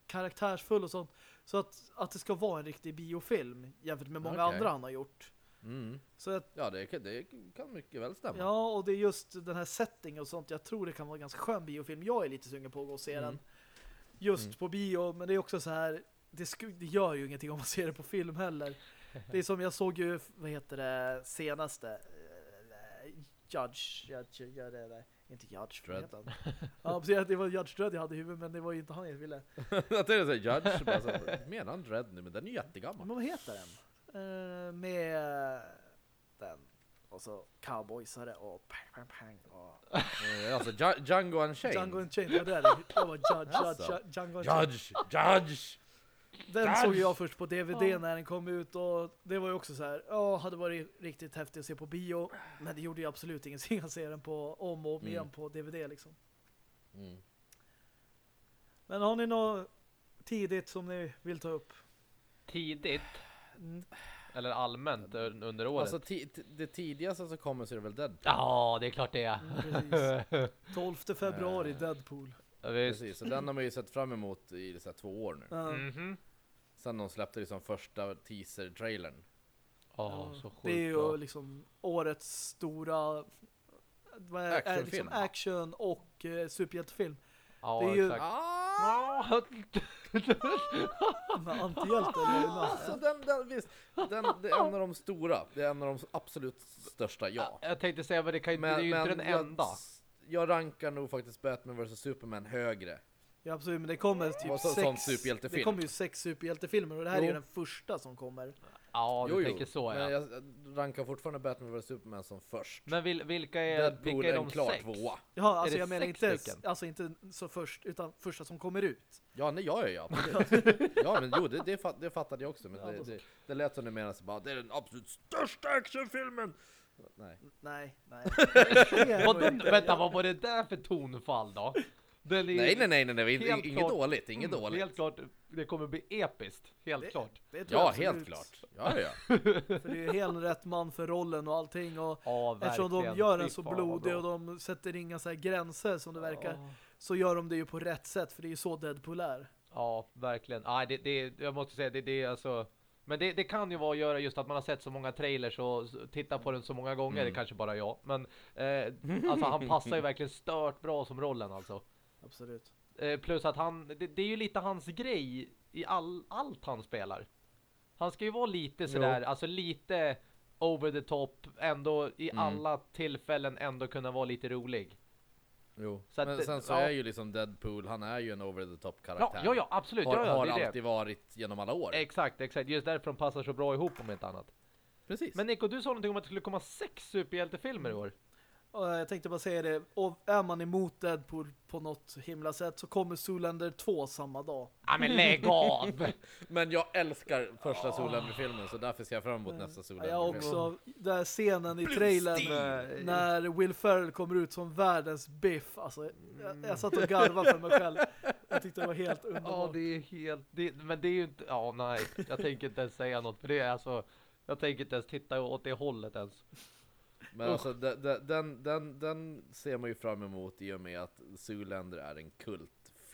karaktärsfull och sånt. Så att, att det ska vara en riktig biofilm jämfört med många Okej. andra han har gjort. Mm. Så att, Ja, det, kan- det kan mycket väl stämma. ja, och det är just den här setting och sånt. Jag tror det kan vara en ganska skön biofilm. Jag är lite sugen på att gå och se Mm. den. Just Mm. på bio, men det är också så här det, det gör ju ingenting om man ser det på film heller. Det är som jag såg ju, vad heter det, senaste eh, Judge, Judge, ja, det, det, inte Judge, Dredd. Ja, precis, det var Judge Dredd jag hade i huvudet, men det var ju inte han jag ville. jag tänkte säga Judge, bara så, menar han Dread nu? Men den är ju jättegammal. Men vad heter den? Eh, med den, och så cowboysare och pang, pang, pang och Eh, alltså Django Unchained. Django Unchained, det var det det var Judge, Alltså. Judge, Django Unchained. Judge! Judge! Den Judge! såg jag först på DVD Ja. när den kom ut och det var ju också så här, ja, hade varit riktigt häftigt att se på bio, men det gjorde ju absolut ingenting att se den på om och om igen Mm. på DVD liksom. Mm. Men har ni något tidigt som ni vill ta upp? Tidigt, Mm. Eller allmänt un- under året. Alltså det tidigaste som kommer så är det väl Deadpool? ja, det är klart det är. Mm, precis. 12 februari, Eh. Deadpool. Ja. Precis, så den har man ju sett fram emot i så här, två år nu. Ja. Mhm. Sen de släppte liksom första teaser-trailern. Ja, Ja, så sjukt det är ju bra. liksom årets stora vad är, är Actionfilm. liksom action och eh, superhjältefilm. Ja, det är ju- exakt. Ja, Men antihjälte eller Alltså den, den, visst, den, det är en av de stora, det är en av de absolut största, ja. Jag tänkte säga, men det, kan, ju- det är ju inte den jag, enda. Jag rankar nog faktiskt Batman vs Superman högre. Ja absolut, men det kommer typ Vad så- sex, sån superhjältefilm. det kommer ju sex superhjältefilmer och det här är ju den första som kommer. Ja, du tänker så men ja. jag rankar fortfarande Batman vs Superman som först. Men vil, vilka är, Deadpool vilka är är de en klar sex? tvåa. Ja, alltså jag menar inte, stycken? alltså inte så först, utan första som kommer ut. Ja, nej, ja, ja, ja. ja men jo, det, det, fat, det fattade jag också. Men Ja, det, det, det lät som du menade så bara, det är den absolut största actionfilmen! Nej. Nej, nej. Är Vad vänta, vad var det där för tonfall då? Den är, Nej, nej, nej, nej, nej, helt inget klart- dåligt, inget Mm, dåligt. Helt klart, det kommer bli episkt. Helt Det- klart. Det Ja, absolut. helt klart. Ja, ja. För det är ju helt rätt man för rollen och allting. Och Ja, eftersom de gör den så blodig och de sätter inga så här gränser som det verkar, Ja. så gör de det ju på rätt sätt. För det är ju så Deadpool är. Ja, verkligen. Nej, det, det, jag måste säga, det, det är alltså... Men det, det kan ju vara att göra just att man har sett så många trailers och tittat på den så många gånger, Mm. det kanske bara jag. Men eh, alltså han passar ju verkligen stört bra som rollen alltså. Absolut. Eh, plus att han, det, det är ju lite hans grej i all, allt han spelar. Han ska ju vara lite sådär, alltså lite over the top, ändå i Mm. alla tillfällen ändå kunna vara lite rolig. Jo. Så att men det- sen så ja. är ju liksom Deadpool, han är ju en over the top Ja, karaktär. ja, ja absolut. Har, ja, ja, har det är det. alltid varit genom alla år. Exakt, exakt. Just därför de passar så bra ihop om inte annat. Precis. Men Nico, du sa någonting om att det skulle komma sex superhjältefilmer i år. Och jag tänkte bara säga det, och är man emot Deadpool på något himla sätt så kommer Zoolander 2 samma dag. Ja men lägg av! Men jag älskar första Zoolander-filmen så därför ser jag fram emot nästa Ja, Zoolander. jag också, den här scenen i trailern när Will Ferrell kommer ut som världens biff. Alltså, jag, jag satt och garvade för mig själv. Jag tyckte det var helt Ja, underbart. det är helt... Det, men det är ju inte... Ja, nej. Jag tänker inte ens säga något. För det är alltså... Jag tänker inte ens titta åt det hållet ens. Men alltså de- de- den, den, den ser man ju fram emot i och med att Zoolander är en kultfilm.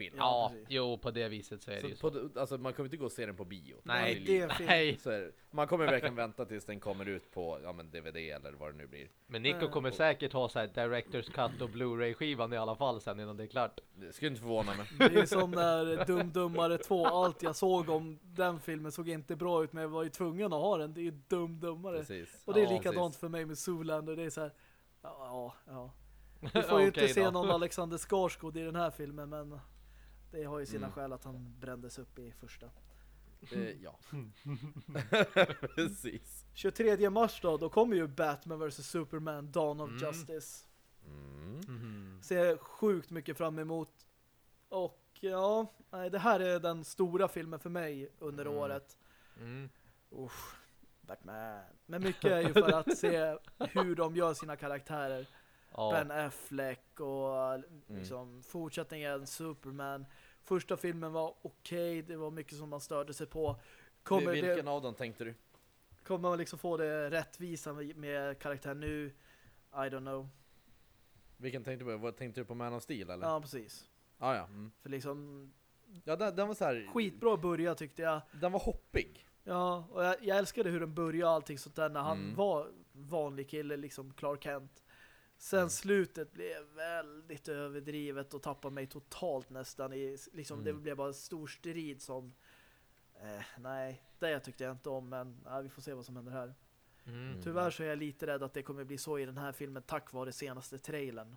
Ja, Ja, precis. jo, på det viset så är det ju Så så. på, alltså man kommer inte gå och se den på bio. Nej, det är film. Nej, Så är det. Man kommer verkligen vänta tills den kommer ut på ja, men DVD eller vad det nu blir. men Nico kommer säkert ha så här Directors Cut och Blu-ray-skivan i alla fall sen innan det är klart. Det skulle inte förvåna mig. Det är som när Dum Dummare 2, allt jag såg om den filmen såg inte bra ut men jag var ju tvungen att ha den. Det är ju Dum Dummare. Precis. Och det är Ja, likadant precis. för mig med Zoolander. Det är så här, ja, ja. Vi får ju Okej inte se då. någon Alexander Skarsgård i den här filmen men det har ju sina Mm. skäl att han brändes upp i första. Eh, ja. precis. 23 mars då, då kommer ju Batman vs Superman Dawn of Mm. Justice. Mm. Mhm. Ser sjukt mycket fram emot. Och ja, nej, det här är den stora filmen för mig under Mm. året. Mm. Usch, Batman. Men mycket är ju för att se hur de gör sina karaktärer. Ja. Ben Affleck och liksom fortsättningen Superman. Första filmen var okej, det var mycket som man störde sig på. Kommer, Vilken det, av dem tänkte du? kommer man liksom få det rättvisa med, med karaktären nu? I don't know. Vilken tänkte du på? Vad tänkte du på Man of Steel eller? Ja, precis. Ah, ja. Mm. För liksom Ja, den, den var så här. skitbra börja tyckte jag. Den var hoppig. Ja, och jag, jag älskade hur den började och allting sånt där när han Mm. var vanlig kille, liksom Clark Kent. Sen Mm. slutet blev väldigt överdrivet och tappade mig totalt nästan i, liksom det Mm. blev bara en stor strid som eh, nej, det tyckte jag inte om men ja, vi får se vad som händer här. Mm. Tyvärr så är jag lite rädd att det kommer bli så i den här filmen tack vare senaste trailern.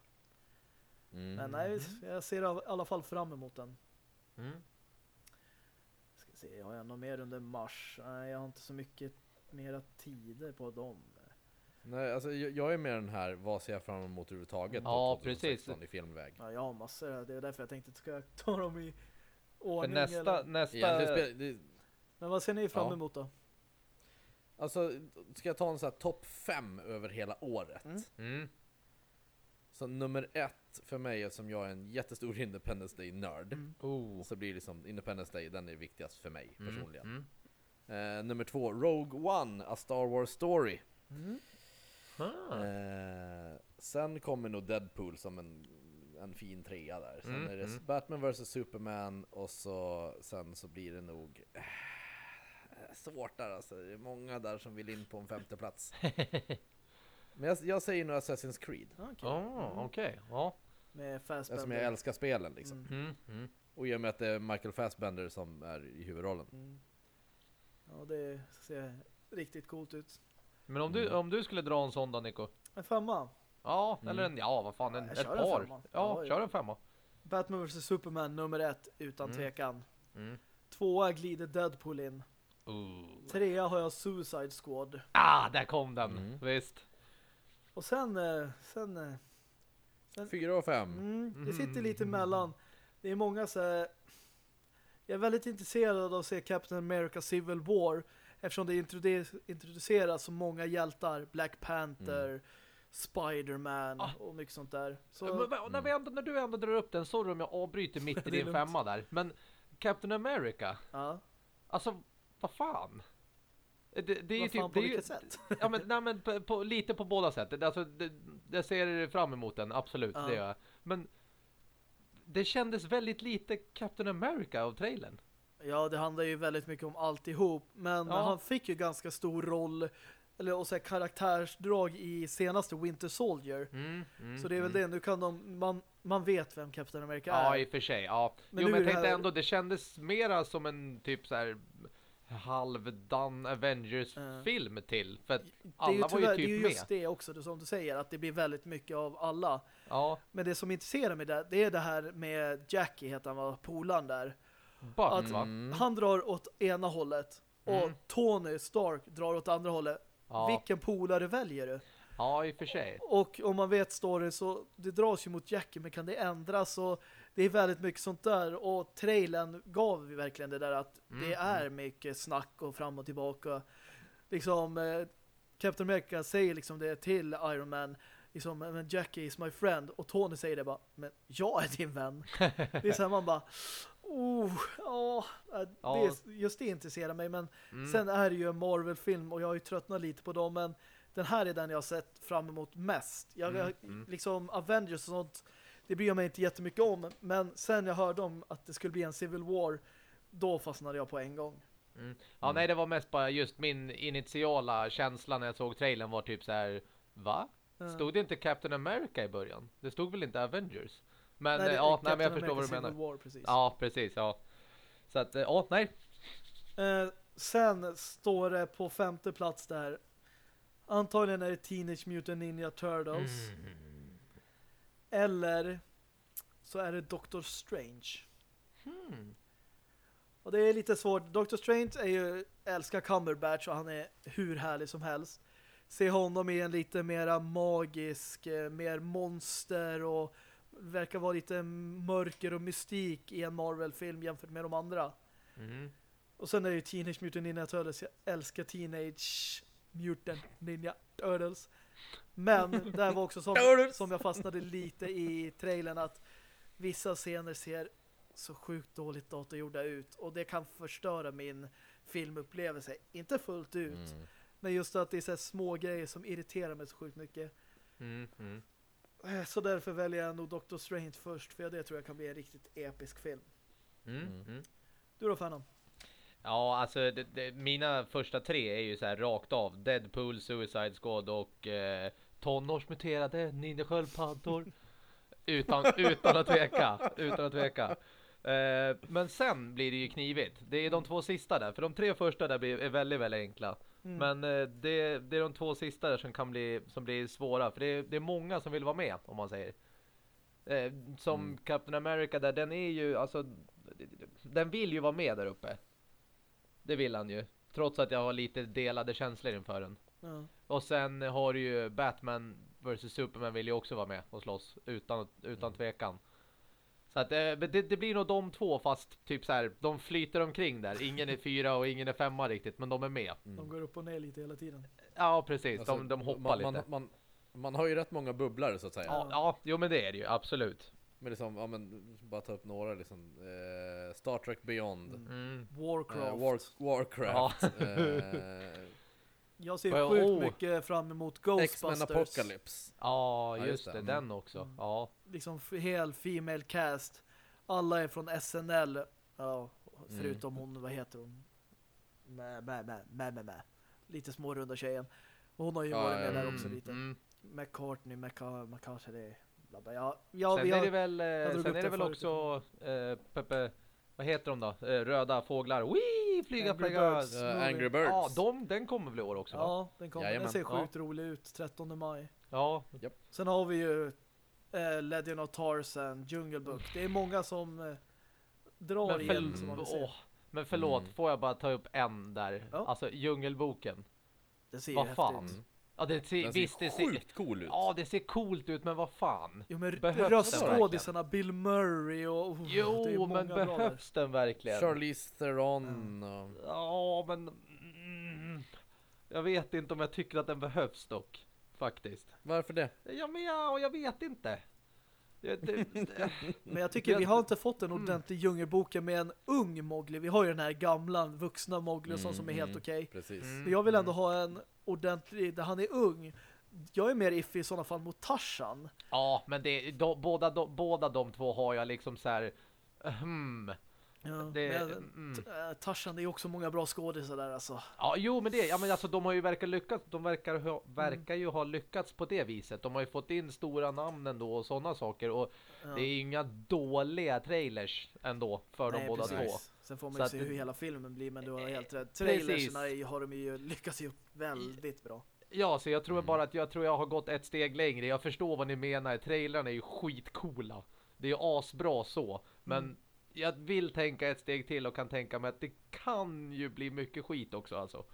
Mm. Men nej, jag ser i alla fall fram emot den. Mm. Ska se, har jag något mer under mars? Nej, jag har inte så mycket mera tider på dem. Nej, alltså jag, jag är med den här, vad ser jag fram emot överhuvudtaget Ja, 2016 i filmväg. Ja, jag har massor. Det är därför jag tänkte att ska jag ta dem i För ordning nästa, eller? nästa... Det, Men vad ser ni fram Ja. emot då? alltså, ska jag ta en sån här topp 5 över hela året? Mm. Mm. Så nummer ett för mig, eftersom jag är en jättestor Independence Day-nörd, Mm. Oh. så blir liksom Independence Day, den är viktigast för mig Mm. personligen. Mm. Eh, nummer två, Rogue One, A Star Wars Story. Mm. Ah. Eh, sen kommer nog Deadpool som en, en fin trea där. Sen Mm, är det mm. Batman vs Superman och så sen så blir det nog eh, svårt där alltså. Det är många där som vill in på en femte plats. Men jag, jag säger nog Assassin's Creed. Okej. Ja, okej. Ja. Med Fassbender. Eftersom jag älskar spelen liksom. Mm. Mm, mm. Och i och med att det är Michael Fassbender som är i huvudrollen. Mm. Ja, det ser riktigt coolt ut. Men om du, Mm. om du skulle dra en sån då Nico? En femma. Ja, Mm. eller en, ja vad fan, en, ett kör en par. femma. Ja, Ja, kör en femma. Batman vs Superman nummer ett, utan Mm. tvekan. Mm. Tvåa glider Deadpool in. Ooh. Trea har jag Suicide Squad. Ah, där kom den. Mm. Visst. Och sen, eh, sen eh, Fyra och fem. Mm, det sitter lite emellan. Det är många så här, Jag är väldigt intresserad av att se Captain America Civil War eftersom det introdu- introduceras så många hjältar. Black Panther, Spider-Man Ah. och mycket sånt där. Så, Men, men, när, vi ändå, när du ändå drar upp den, sorry om jag avbryter mitt i din lugnt. femma där. Men Captain America, ja. alltså vad fan? Det, det är ju typ, på det är ju, vilket sätt? ja men, nej, men på, på, lite på båda sätt. Det- Alltså, det, jag ser fram emot den, absolut, Ja. det gör jag. Men det kändes väldigt lite Captain America av trailern. Ja, det handlar ju väldigt mycket om alltihop. Men Ja. han fick ju ganska stor roll eller och så här, karaktärsdrag i senaste Winter Soldier. Mm, mm, Så det är väl mm. det, nu kan de, man, man vet vem Captain America Ja, är. i och för sig. Ja. Men jo, men jag tänkte här- ändå, det kändes mera som en typ så här halvdan Avengers-film till. För att alla var ju tyvärr, typ det är ju med. just det också, det som du säger, att det blir väldigt mycket av alla. Ja, Men det som intresserar mig där, det är det här med Jackie, heter han var, polaren där. Buck Att- va? Mm. Han drar åt ena hållet och Mm. Tony Stark drar åt andra hållet. Ja. Vilken polare väljer du? ja, i och för sig. Och om man vet storyn så det dras ju mot Jackie men kan det ändras och det är väldigt mycket sånt där och trailern gav vi verkligen det där att det Mm, är mycket snack och fram och tillbaka. Liksom eh, Captain America säger liksom det till Iron Man liksom, men Jackie is my friend och Tony säger det bara, men jag är din vän. det är så här man bara oh, äh, Ja. det, just det intresserar mig men Mm. Sen är det ju en Marvel-film och jag har ju tröttnat lite på dem men den här är den jag har sett fram emot mest. Jag, Mm, mm. liksom Avengers och sånt det bryr jag mig inte jättemycket om men sen jag hörde om att det skulle bli en Civil War då fastnade jag på en gång. Mm. Ja, nej, det var mest bara just min initiala känsla när jag såg trailern var typ så här, va? Stod det inte Captain America i början? Det stod väl inte Avengers? Men nej, det ja, nej, men jag förstår vad du menar. War, precis. Ja, precis, ja. Så att, eh, ja, nej. Eh, sen står det på femte plats där antagligen är det Teenage Mutant Ninja Turtles Mm. eller så är det Doctor Strange. Hmm. Och det är lite svårt. Doctor Strange är ju älskar Cumberbatch och han är hur härlig som helst. Se honom i en lite mera magisk, eh, mer monster och verkar vara lite mörker och mystik i en Marvel-film jämfört med de andra. Mm. Och sen är det ju Teenage Mutant Ninja Turtles. Jag älskar Teenage Mutant Ninja Turtles. Men det var också som, som jag fastnade lite i trailern att vissa scener ser så sjukt dåligt datorgjorda ut och det kan förstöra min filmupplevelse. Inte fullt ut, Mm. men just att det är så här små grejer som irriterar mig så sjukt mycket. Mm. Mm. Eh, Så därför väljer jag nog Doctor Strange först för det tror jag kan bli en riktigt episk film. Mm. Mm. Mm. Du då Fanon? Ja, alltså det, det, mina första tre är ju så här rakt av. Deadpool, Suicide Squad och eh, tonårsmuterade ninjasköldpaddor. utan, utan att tveka. Utan att tveka. Eh, men sen blir det ju knivigt. Det är de två sista där. För de tre första där blir, är väldigt, väldigt enkla. Mm. Men eh, det, det är de två sista där som kan bli, som blir svåra. För det är, det är många som vill vara med, om man säger. Eh, som Mm. Captain America där, den är ju, alltså, den vill ju vara med där uppe. Det vill han ju. Trots att jag har lite delade känslor inför den. Ja. Och sen har du ju Batman vs Superman vill ju också vara med och slåss. Utan, utan tvekan. Så att eh, det, det blir nog de två fast typ så här, de flyter omkring där. Ingen är fyra och ingen är femma riktigt, men de är med. De går upp och ner lite hela tiden. Ja, precis. Alltså, de, de hoppar man, lite. Man, man, man har ju rätt många bubblare så att säga. ja, ja, jo men det är det ju, absolut. Men liksom, ja men bara ta upp några liksom. Eh, Star Trek Beyond. Mm. Warcraft. Eh, War, Warcraft. eh, Jag ser Well, sjukt oh. mycket fram emot X-Men Ghostbusters. Apocalypse. Ja, Ja, just just det. Mm. den också. Mm. Ja. Liksom hel female cast. Alla är från SNL. Ja, förutom hon, vad heter hon? Mä, mä, mä, mä, mä, mä. Lite smårunda tjejen. Och hon har ju varit med där mm, också lite. Mm. McCartney, McCa- McCartney. bla bla. Ja, ja sen vi är har, det väl, eh, sen är det väl också eh, Peppe, vad heter de då? Eh, röda fåglar. Wee! Flyga, Angry flyga. Birds. Movie. Angry Birds. Ja, de, den kommer väl i år också va? ja, den kommer. Den Jajamän. ser Ja. sjukt rolig ut. 13 maj. Ja, Sen har vi ju eh, Legend of Tarzan, Jungle Book. Det är många som eh, drar men, igen som man för, vill se. åh, men förlåt, Mm. får jag bara ta upp en där? Ja. Alltså Djungelboken. Det ser Vad fan? ut. Mm. Ja, det ser, Den visst ser det ser, sjukt cool ut. ja det ser coolt ut men vad fan? Jo men röstskådisarna, Bill Murray och... Oh, det Jo, men där. behövs den verkligen? Charlize Theron. och- Ja, men... Mm, jag vet inte om jag tycker att den behövs dock. Faktiskt. Varför det? Ja, men ja, jag vet inte. Det, det, det, Men jag tycker Jag- vi har inte fått en Mm. ordentlig djungelboken med en ung Mowgli. Vi har ju den här gamla, vuxna Mowgli och sånt som är helt Mm, okej. Precis. Mm. Men jag vill ändå ha en ordentlig, där han är ung. Jag är mer iffy i sådana fall mot Tarzan. ja, men det, de, båda, de, båda de två har jag liksom så här... Hmm. Ja, Det, men, mm. äh, Tarzan, det är också många bra skådisar där alltså. Ja, jo, men det, ja, men alltså de har ju verkar lyckats, de verkar, ha, verkar ju ha lyckats på det viset. De har ju fått in stora namn ändå och sådana saker och Ja. det är inga dåliga trailers ändå för de Nej, båda precis. två. Sen får man ju se hur hela filmen blir, men du har helt rätt. Precis. Ju- har de ju lyckats ju väldigt bra. Ja, så jag tror bara att jag tror jag har gått ett steg längre. Jag förstår vad ni menar. Trailrarna är ju skitcoola. Det är ju asbra så. Men Mm. Jag vill tänka ett steg till och kan tänka mig att det kan ju bli mycket skit också alltså.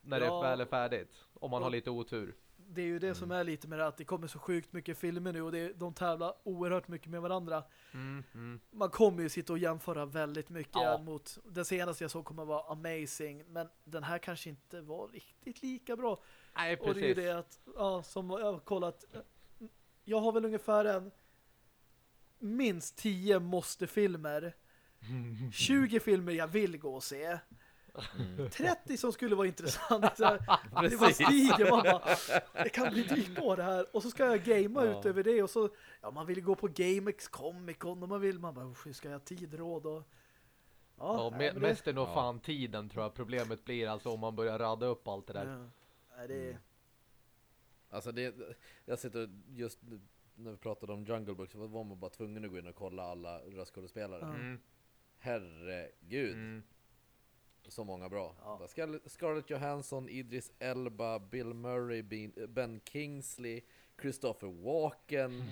När Ja. det väl är färdigt. Om man Ja. har lite otur. Det är ju det som är lite med det att det kommer så sjukt mycket filmer nu och det, de tävlar oerhört mycket med varandra. Mm, mm. Man kommer ju sitta och jämföra väldigt mycket Ja. mot den senaste jag såg kommer vara amazing, men den här kanske inte var riktigt lika bra. Nej, Och det är ju precis. det att, ja, som jag har kollat, jag har väl ungefär en minst 10 måste-filmer. 20 filmer jag vill gå och se. 30 som skulle vara intressant. Så här, det bara Precis. stiger. Man bara, det kan bli dyrt på det här. Och så ska jag gamea Ja. utöver det. Och så, ja, man vill gå på GameX Comic Con och man vill, man bara, "Usch, hur ska jag ha tid, råd och... Ja, nej, me- men det- mest är nog Ja. fan tiden tror jag problemet blir alltså om man börjar rada upp allt det där. Ja. Nej, det är... Mm. Alltså det, jag sitter just när vi pratade om Jungle Book så var man bara tvungen att gå in och kolla alla röstskådespelare. Ja. Mm, Herregud, mm. så många bra. Ja. Scarlett- Johansson, Idris Elba, Bill Murray, Ben, Kingsley, Christopher Walken.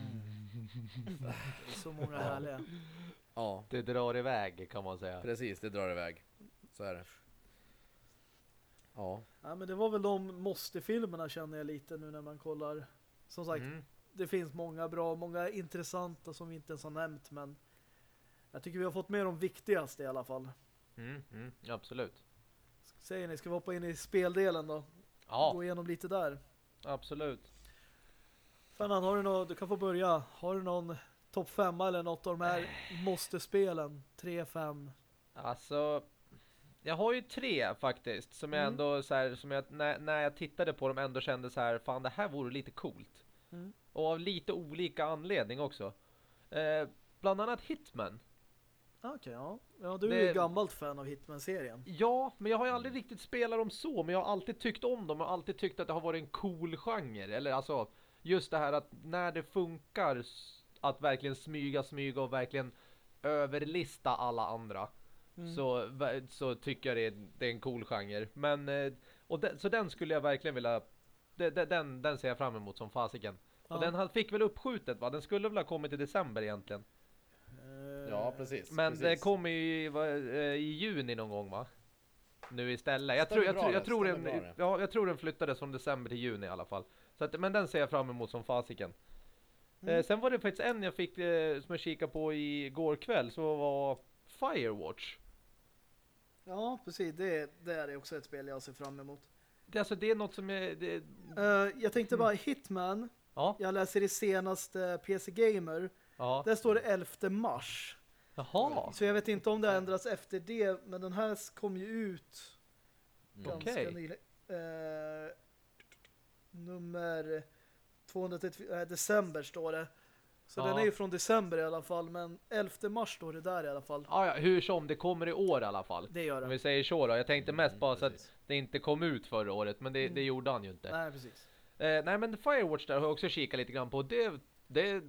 Är så många härliga. Ja, Det drar iväg kan man säga. precis, det drar iväg. Så är det. Ja, Ja, men det var väl de måste-filmerna känner jag lite nu när man kollar. Som sagt, Mm. Det finns många bra, många intressanta som vi inte ens har nämnt, men jag tycker vi har fått med de viktigaste i alla fall. Mm, mm, absolut. Säger ni, ska vi hoppa in i speldelen då? Ja, Gå igenom lite där. absolut. Fernan, har du något, du kan få börja. Har du någon topp femma eller något av de här måste-spelen? Tre, fem? Alltså, jag har ju tre faktiskt som jag Mm. ändå så här, som jag, när, när jag tittade på dem ändå kände så här, fan det här vore lite coolt. Mm. Och av lite olika anledning också. Eh, bland annat Hitman. Okej, ja. Ja, du är Det- ju gammalt fan av Hitman-serien. Ja, men jag har ju aldrig riktigt spelat dem så, men jag har alltid tyckt om dem och alltid tyckt att det har varit en cool genre. Eller alltså, just det här att när det funkar att verkligen smyga, smyga och verkligen överlista alla andra. Mm. Så, så tycker jag det är, det är en cool genre. Men, eh, och den, så den skulle jag verkligen vilja, de- de- den, den ser jag fram emot som fasiken. Ja. Och den han fick väl uppskjutet va? Den skulle väl ha kommit i december egentligen. Ja precis. Men precis. det kommer ju i, eh, i juni någon gång va? Nu istället. Jag tror, jag, det, jag, tror den, ja, jag tror den flyttades från december till juni i alla fall. Så att, men den ser jag fram emot som fasiken. Mm. Eh, sen var det faktiskt en jag fick eh, som jag kikade på igår kväll så var Firewatch. Ja, precis. Det, det är också ett spel jag ser fram emot. Alltså, det är något som är... Det, Eh, jag tänkte bara Hitman. ja, Jag läser i senaste PC Gamer. ja. Där står det 11 mars. Jaha. Så jag vet inte om det ändras efter det. Men den här kom ju ut Mm. ganska nyligen. Eh, nummer 234, äh, december står det. Så Ja. den är ju från december i alla fall. Men 11 mars står det där i alla fall. Ja, ja, hur som, det kommer i år i alla fall. Det gör Om det. vi säger så då. Jag tänkte mest bara så att precis. Det inte kom ut förra året, men det, det gjorde han ju inte. Nej, precis. Eh, nej men Firewatch där har jag också kikat lite grann på. Det Det,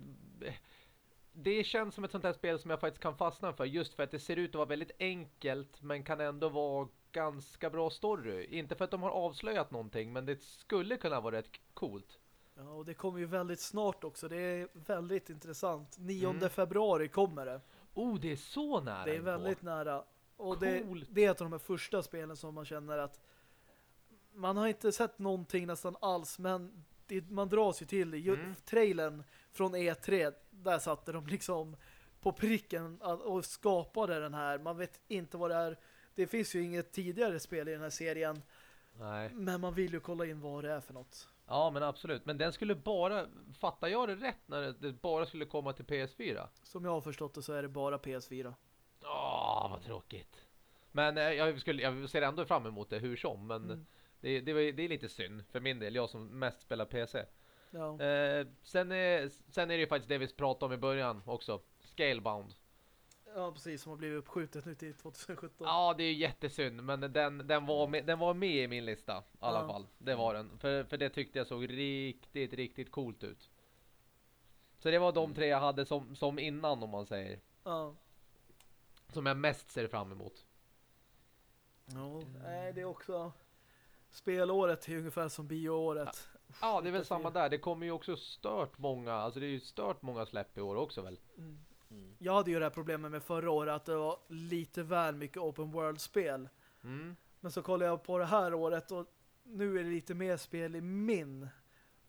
det känns som ett sånt här spel som jag faktiskt kan fastna för just för att det ser ut att vara väldigt enkelt men kan ändå vara ganska bra story. Inte för att de har avslöjat någonting men det skulle kunna vara rätt coolt. Ja, och det kommer ju väldigt snart också. Det är väldigt intressant. 9 Mm. februari kommer det. Oh, det är så nära Det är väldigt nära. Och det, det är ett av de här första spelen som man känner att man har inte sett någonting nästan alls, men det, man dras ju till. Ju, Mm. Trailern från E3, där satte de liksom på pricken och skapade den här. Man vet inte vad det är. Det finns ju inget tidigare spel i den här serien, Nej. men man vill ju kolla in vad det är för något. Ja, men absolut. Men den skulle bara, fattar jag det rätt när det, bara skulle komma till PS4? Som jag har förstått det så är det bara PS4. Åh, vad tråkigt. Men eh, jag, skulle, jag ser ändå fram emot det hur som. Men Mm. Det, det, var- det är lite synd för min del. Jag som mest spelar PC. Ja. Eh, sen, är, sen är det ju faktiskt det vi pratade om i början också. Scalebound. ja, precis. Som har blivit uppskjutet nu till 2017. Ja, det är ju jättesynd. Men den, den, var med, den var med i min lista. I alla Ja. fall. Det var den. För, för det tyckte jag såg riktigt, riktigt coolt ut. Så det var de tre jag hade som, som innan om man säger. Ja. Som jag mest ser fram emot. Ja, nej, det är också spelåret är ungefär som bioåret. Ja, det är väl samma där. Det kommer ju också stört många. Alltså det är ju stört många släpp i år också väl. Mm. Mm. Jag hade ju det här problemet med förra året att det var lite väl mycket open world-spel. Mm. Men så kollar jag på det här året och nu är det lite mer spel i min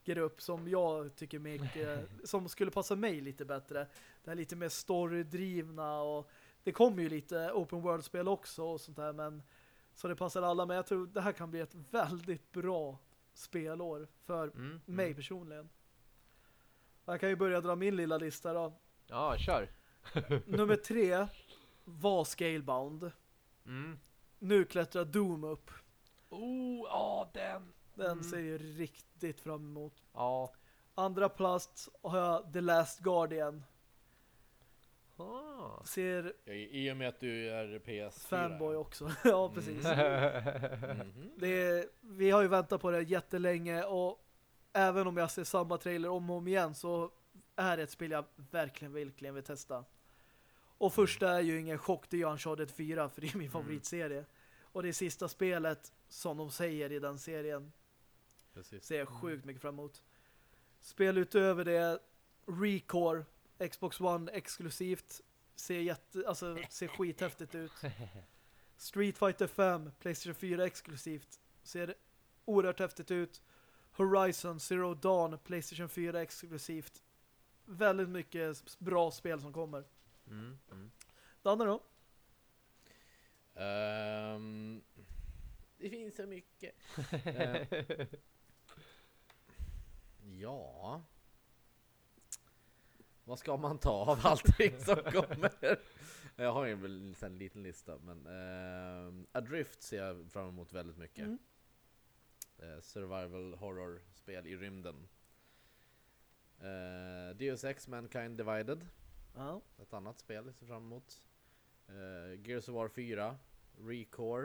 grupp som jag tycker mycket, som skulle passa mig lite bättre. Det är lite mer storydrivna och det kommer ju lite open world-spel också och sånt där men så det passar alla men jag tror det här kan bli ett väldigt bra spelår för Mm. mig Mm. personligen. Jag kan ju börja dra min lilla lista då. Ja, kör. Nummer tre var Scalebound. Mm. Nu klättrar Doom upp. Oh, ja den. Den Mm. ser jag riktigt fram emot. Ja. Andra plats har jag The Last Guardian. Ah. Ser Ja, I i och med att du är PS4. fanboy också. ja, precis. Mhm. Det är, vi har ju väntat på det jättelänge och även om jag ser samma trailer om och om igen så är det ett spel jag verkligen, verkligen vill testa. Och första är ju ingen chock, det är ju Uncharted 4 för det är min favoritserie. Och det är sista spelet som de säger i den serien Precis. ser jag sjukt mycket fram emot. Spel utöver det Recore Xbox One exklusivt ser jätte alltså ser skithäftigt ut. Street Fighter 5 PlayStation 4 exklusivt ser oerhört häftigt ut. Horizon Zero Dawn PlayStation 4 exklusivt. Väldigt mycket bra spel som kommer. Mm. Mm. Danne då? Ehm, det finns så mycket. Eh, ja. Vad ska man ta av allting som kommer? Jag har en liten lista, men ehm, Adrift ser jag fram emot väldigt mycket. Mm. Eh, survival horror-spel i rymden. Eh, Deus Ex Mankind Divided. Ja. Ett annat spel jag ser fram emot. Uh, Gears of War 4. Recore.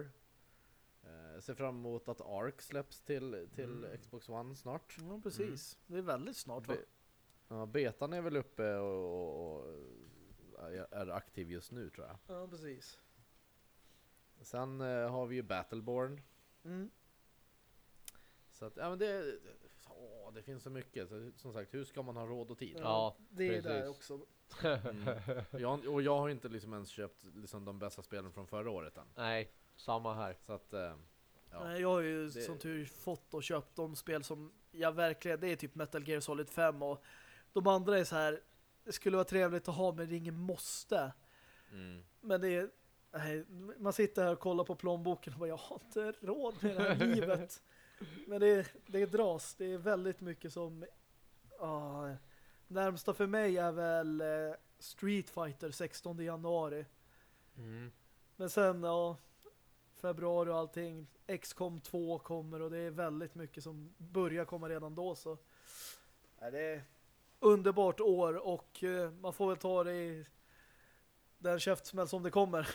Uh, ser fram emot att Ark släpps till, till Mm. Xbox One snart. ja, precis. Det är väldigt snart va? Ja, betan är väl uppe och, och, och är- är aktiv just nu tror jag. Ja, precis. Sen eh, har vi ju Battleborn. Mm. Så att, ja men det, åh, det finns så mycket. Så, som sagt, hur ska man ha råd och tid? Ja, det är precis. där också. Mm. Jag, och jag har inte liksom ens köpt liksom, de bästa spelen från förra året än. Nej, samma här. Så att, eh, ja. Nej, Jag har ju Det- som tur fått och köpt de spel som jag verkligen, det är typ Metal Gear Solid 5 och de andra är så här, det skulle vara trevligt att ha men det är ingen måste. Mm. Men det är, nej, man sitter här och kollar på plånboken och bara, jag har inte råd med det här livet. Men det, det dras, det är väldigt mycket som, ah, närmsta för mig är väl eh, Street Fighter 16 januari. Mm. Men sen, ja, februari och allting. XCOM 2 kommer och det är väldigt mycket som börjar komma redan då så. Ja, det är underbart år och eh, man får väl ta det i den käftsmäll som det kommer.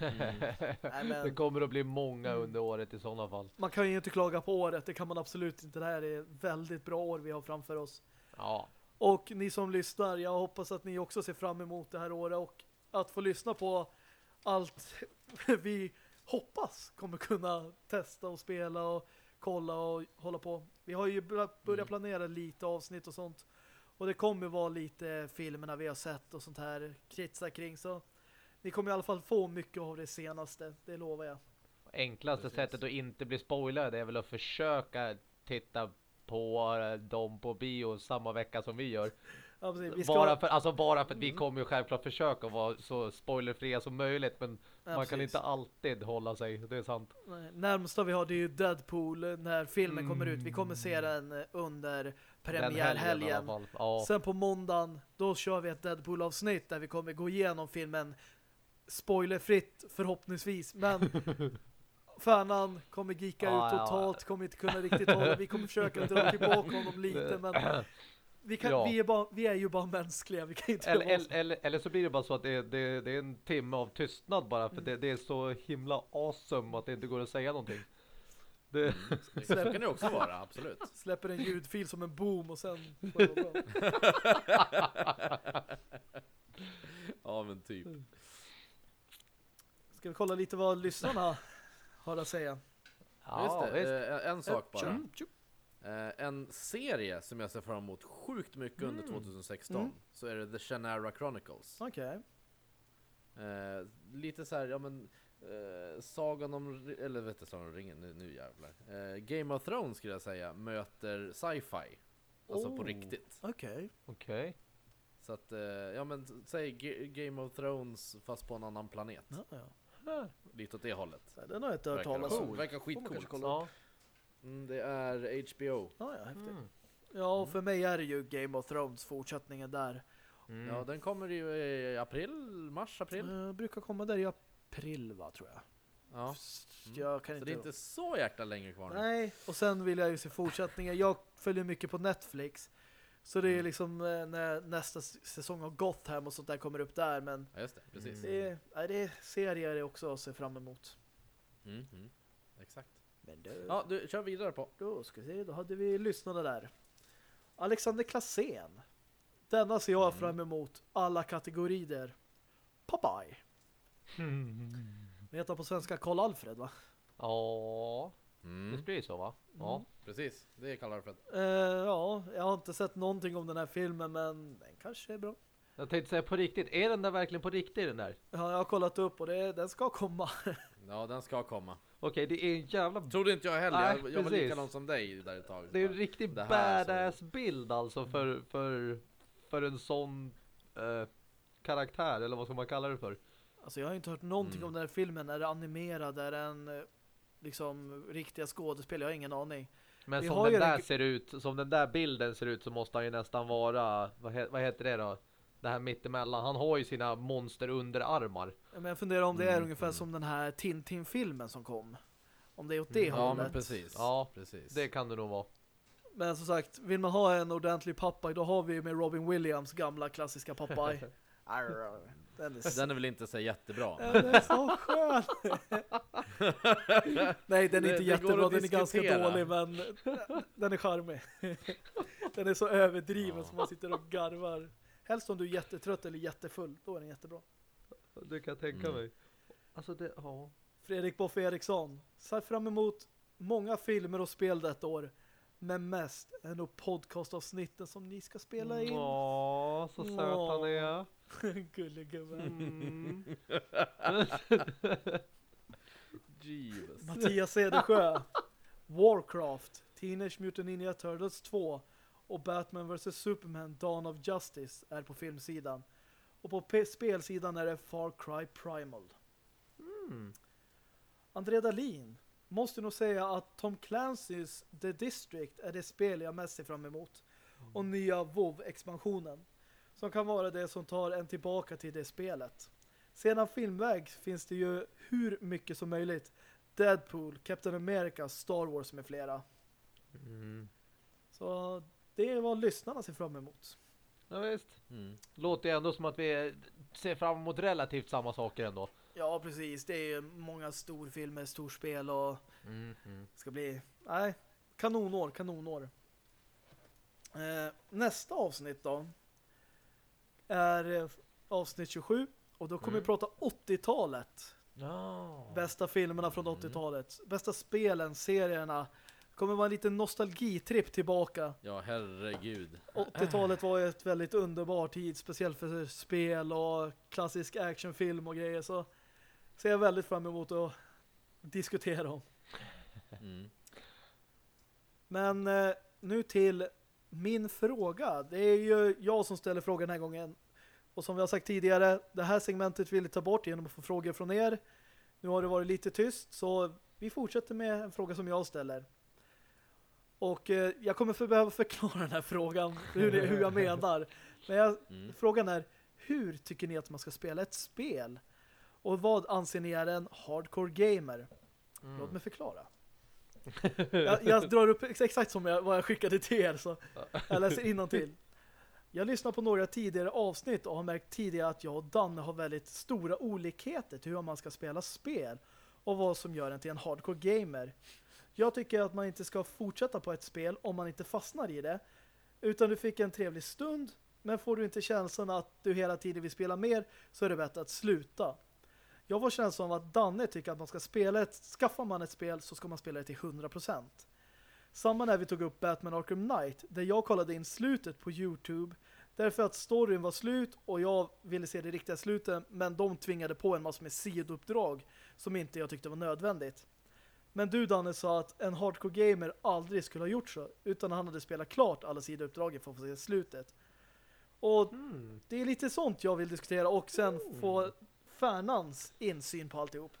Nej, Det men kommer att bli många Mm. under året i sådana fall. man kan ju inte klaga på året, det kan man absolut inte. Det här är ett väldigt bra år vi har framför oss. Ja, Och ni som lyssnar, jag hoppas att ni också ser fram emot det här året och att få lyssna på allt vi hoppas kommer kunna testa och spela och kolla och hålla på. Vi har ju börjat Mm. planera lite avsnitt och sånt. Och det kommer vara lite filmerna vi har sett och sånt här kritsa kring. Så ni kommer i alla fall få mycket av det senaste, det lovar jag. Enklaste Precis. sättet att inte bli spoilad är väl att försöka titta på dem på bio samma vecka som vi gör. Ja, precis. Ska... Bara för, alltså bara för att vi Mm. kommer ju självklart försöka vara så spoilerfria som möjligt. Men Ja, man kan inte alltid hålla sig, det är sant. Närmsta vi har det är ju Deadpool när filmen kommer ut. Vi kommer se Mm. den under premiärhelgen. Ja. Sen på måndagen, då kör vi ett Deadpool-avsnitt där vi kommer gå igenom filmen spoilerfritt förhoppningsvis. Men Färnan kommer geeka Ja, ut ja. totalt, kommer inte kunna riktigt hålla. Vi kommer försöka dra tillbaka honom lite, men vi, kan, Ja. vi, är bara, vi är ju bara mänskliga. Vi kan inte Eller, eller, eller, eller så blir det bara så att det, det, det är en timme av tystnad bara för det, det är så himla awesome att det inte går att säga någonting. Det, Så kan det också vara, absolut. släpper en ljudfil som en boom och sen. Ja men typ. Ska vi kolla lite vad lyssnarna har att säga? ja, Just det, eh, en sak bara. Mm. Eh, en serie som jag ser fram emot sjukt mycket under 2016 Mm. så är det The Shannara Chronicles. Okej. Eh, lite så här, ja men eh, Sagan om, eller vet du, Sagan om ringen, nu, nu jävlar. Eh, Game of Thrones skulle jag säga möter sci-fi. Alltså på Oh. riktigt. Okej. Okej. Så att, eh, ja men säg G- Game of Thrones fast på en annan planet. Ja, ja. Lite åt det hållet. Den har jag inte hört talas om. verkar skitcoolt. Ja. Mm, det är HBO. Ja, ja, häftigt. Mm. Ja, och för mig är det ju Game of Thrones fortsättningen där. Mm. Ja den kommer ju i april, mars, april. Uh, brukar komma där i april va, tror jag. Ja. F- Jag kan Så inte... det är inte så jäkla länge kvar nu. Nej, och sen vill jag ju se fortsättningen. Jag följer mycket på Netflix. Så det är Mm. liksom eh, när nästa säsong av Gotham och sånt där kommer upp där. Men Ja, just det, precis. Mm. det är, nej, det är serier jag också att se fram emot. Mm, mm. Exakt. Men det, Ja, du kör vidare på. Då ska vi se, då hade vi lyssnare där. Alexander Klassen. Denna ser jag Mm. fram emot alla kategorier. Popeye. Det heter på svenska Karl Alfred va? Ja, det Mm. blir så va? Ja. Precis, det kallar jag för att... Eh, ja, jag har inte sett någonting om den här filmen men den kanske är bra. Jag tänkte säga på riktigt, är den där verkligen på riktigt den där? Ja, jag har kollat upp och det, den ska komma. Ja, den ska komma. Okej, det är en jävla... Trodde inte jag heller, Nej, jag, jag var precis. likadan som dig där ett tag. Det är en riktigt Det här, badass bild alltså för, för, för en sån eh, karaktär, eller vad ska man kalla det för? Alltså jag har inte hört någonting Mm. om den här filmen. Är det animerad? Är den eh, liksom riktiga skådespel? Jag har ingen aning. Men Vi som den där ser ut, som den där bilden ser ut så måste han ju nästan vara, vad, he, vad heter det då? Det här mittemellan. Han har ju sina monster underarmar. Ja, Men jag funderar om det är Mm, ungefär som den här Tintin-filmen som kom. Om det är åt det Mm. Ja, hållet. men precis. Ja, precis. Det kan det nog vara. Men som sagt, vill man ha en ordentlig pappa, då har vi med Robin Williams gamla klassiska Popeye. Den är, Den är väl inte så jättebra. den är så skön. Nej, den är inte det jättebra, den är ganska dålig, men den är charmig. Den är så överdriven Ja. som man sitter och garvar. Helst om du är jättetrött eller jättefull, då är den jättebra. Det kan tänka Mm. mig. Alltså det, ja. Fredrik Boff Eriksson. Ser fram emot många filmer och spel detta år. Men mest är nog podcastavsnitten som ni ska spela in. Ja, så söt han är. Gullegubben. Mm. Jesus. Mattias Cedersjö. Warcraft. Teenage Mutant Ninja Turtles 2. Och Batman vs Superman Dawn of Justice är på filmsidan. Och på spelsidan är det Far Cry Primal. Mm. André Dahlin. Måste nog säga att Tom Clancy's The District är det spel jag mest ser fram emot. Och nya WoW-expansionen. Som kan vara det som tar en tillbaka till det spelet. Sedan filmväg finns det ju hur mycket som möjligt. Deadpool, Captain America, Star Wars med flera. Mm. Så det är vad lyssnarna ser fram emot. Ja, visst. Mm. Låter ju ändå som att vi ser fram emot relativt samma saker ändå. Ja, precis. Det är ju många storfilmer, storspel och Mm. Mm. ska bli... Nej, kanonår, kanonår. Eh, nästa avsnitt då är eh, avsnitt 27 och då kommer Mm. vi prata 80-talet. Ja. Bästa filmerna från Mm. 80-talet. Bästa spelen, serierna. Kommer vara en liten nostalgitripp tillbaka. Ja, herregud. 80-talet var ett väldigt underbar tid, speciellt för spel och klassisk actionfilm och grejer. Så ser jag väldigt fram emot att diskutera om. Mm. Men eh, nu till min fråga. Det är ju jag som ställer frågan den här gången. Och som vi har sagt tidigare, det här segmentet vill vi ta bort genom att få frågor från er. Nu har det varit lite tyst, så vi fortsätter med en fråga som jag ställer. Och eh, jag kommer för behöva förklara den här frågan, hur, det, hur jag menar. Men jag, Mm. frågan är, hur tycker ni att man ska spela ett spel? Och vad anser ni är en hardcore gamer? Mm. Låt mig förklara. jag, jag drar upp ex- exakt som jag, vad jag skickade till er så jag läser till. Jag lyssnar på några tidigare avsnitt och har märkt tidigare att jag och Danne har väldigt stora olikheter till hur man ska spela spel och vad som gör en till en hardcore gamer. Jag tycker att man inte ska fortsätta på ett spel om man inte fastnar i det utan du fick en trevlig stund men får du inte känslan att du hela tiden vill spela mer så är det bättre att sluta. Jag var känslan av att Danne tycker att man ska spela ett, skaffar man ett spel så ska man spela det till 100%. Samma när vi tog upp Batman Arkham Knight där jag kollade in slutet på Youtube därför att storyn var slut och jag ville se det riktiga slutet men de tvingade på en massa med sidouppdrag som inte jag tyckte var nödvändigt. Men du Danne sa att en hardcore gamer aldrig skulle ha gjort så utan han hade spelat klart alla sidouppdragen för att få se slutet. Och Mm. det är lite sånt jag vill diskutera och sen få Färnans insyn på alltihop.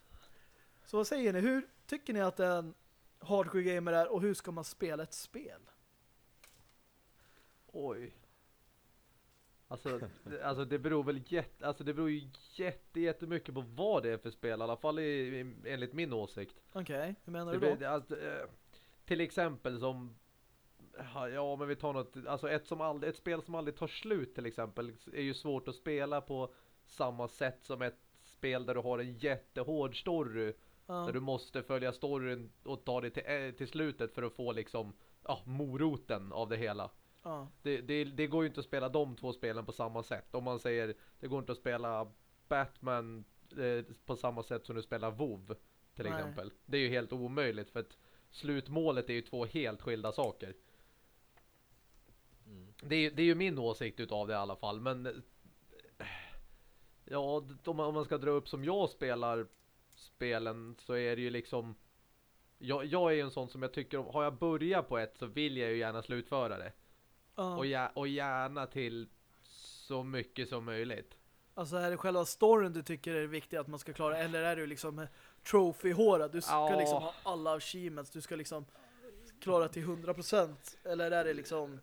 Så vad säger ni? Hur tycker ni att en hardcore gamer är och hur ska man spela ett spel? Oj. Alltså, det, alltså det beror väl jätte, alltså det beror ju jätte, jättemycket på vad det är för spel, i alla fall i, i, enligt min åsikt. Okej, hur menar Det, du då? blir- alltså, till exempel som ja, Ja men vi tar något Alltså ett, som aldrig, ett spel som aldrig tar slut till exempel Är ju svårt att spela på Samma sätt som ett spel där du har en jättehård story. Ja, Där du måste följa storyn och ta det till, eh, till slutet för att få liksom Ja, moroten av det hela. Ja, det, det, det går ju inte att spela de två spelen på samma sätt. Om man säger Det går inte att spela Batman eh, På samma sätt som du spelar WoW Till Nej. exempel. Det är ju helt omöjligt för att Slutmålet är ju två helt skilda saker. Mm. Det är, ju- det är ju min åsikt utav det i alla fall Men Ja, om man, ska dra upp som jag spelar Spelen så är det ju liksom jag, jag är ju en sån som jag tycker om, Har jag börjat på ett så vill jag ju gärna slutföra det ja. och, gär, och gärna till så mycket som möjligt. Alltså är det själva storyn du tycker är viktigt att man ska klara eller är du liksom trophy-hårad? Du ska Ja. liksom ha alla achievements, du ska liksom klara till 100% eller är det liksom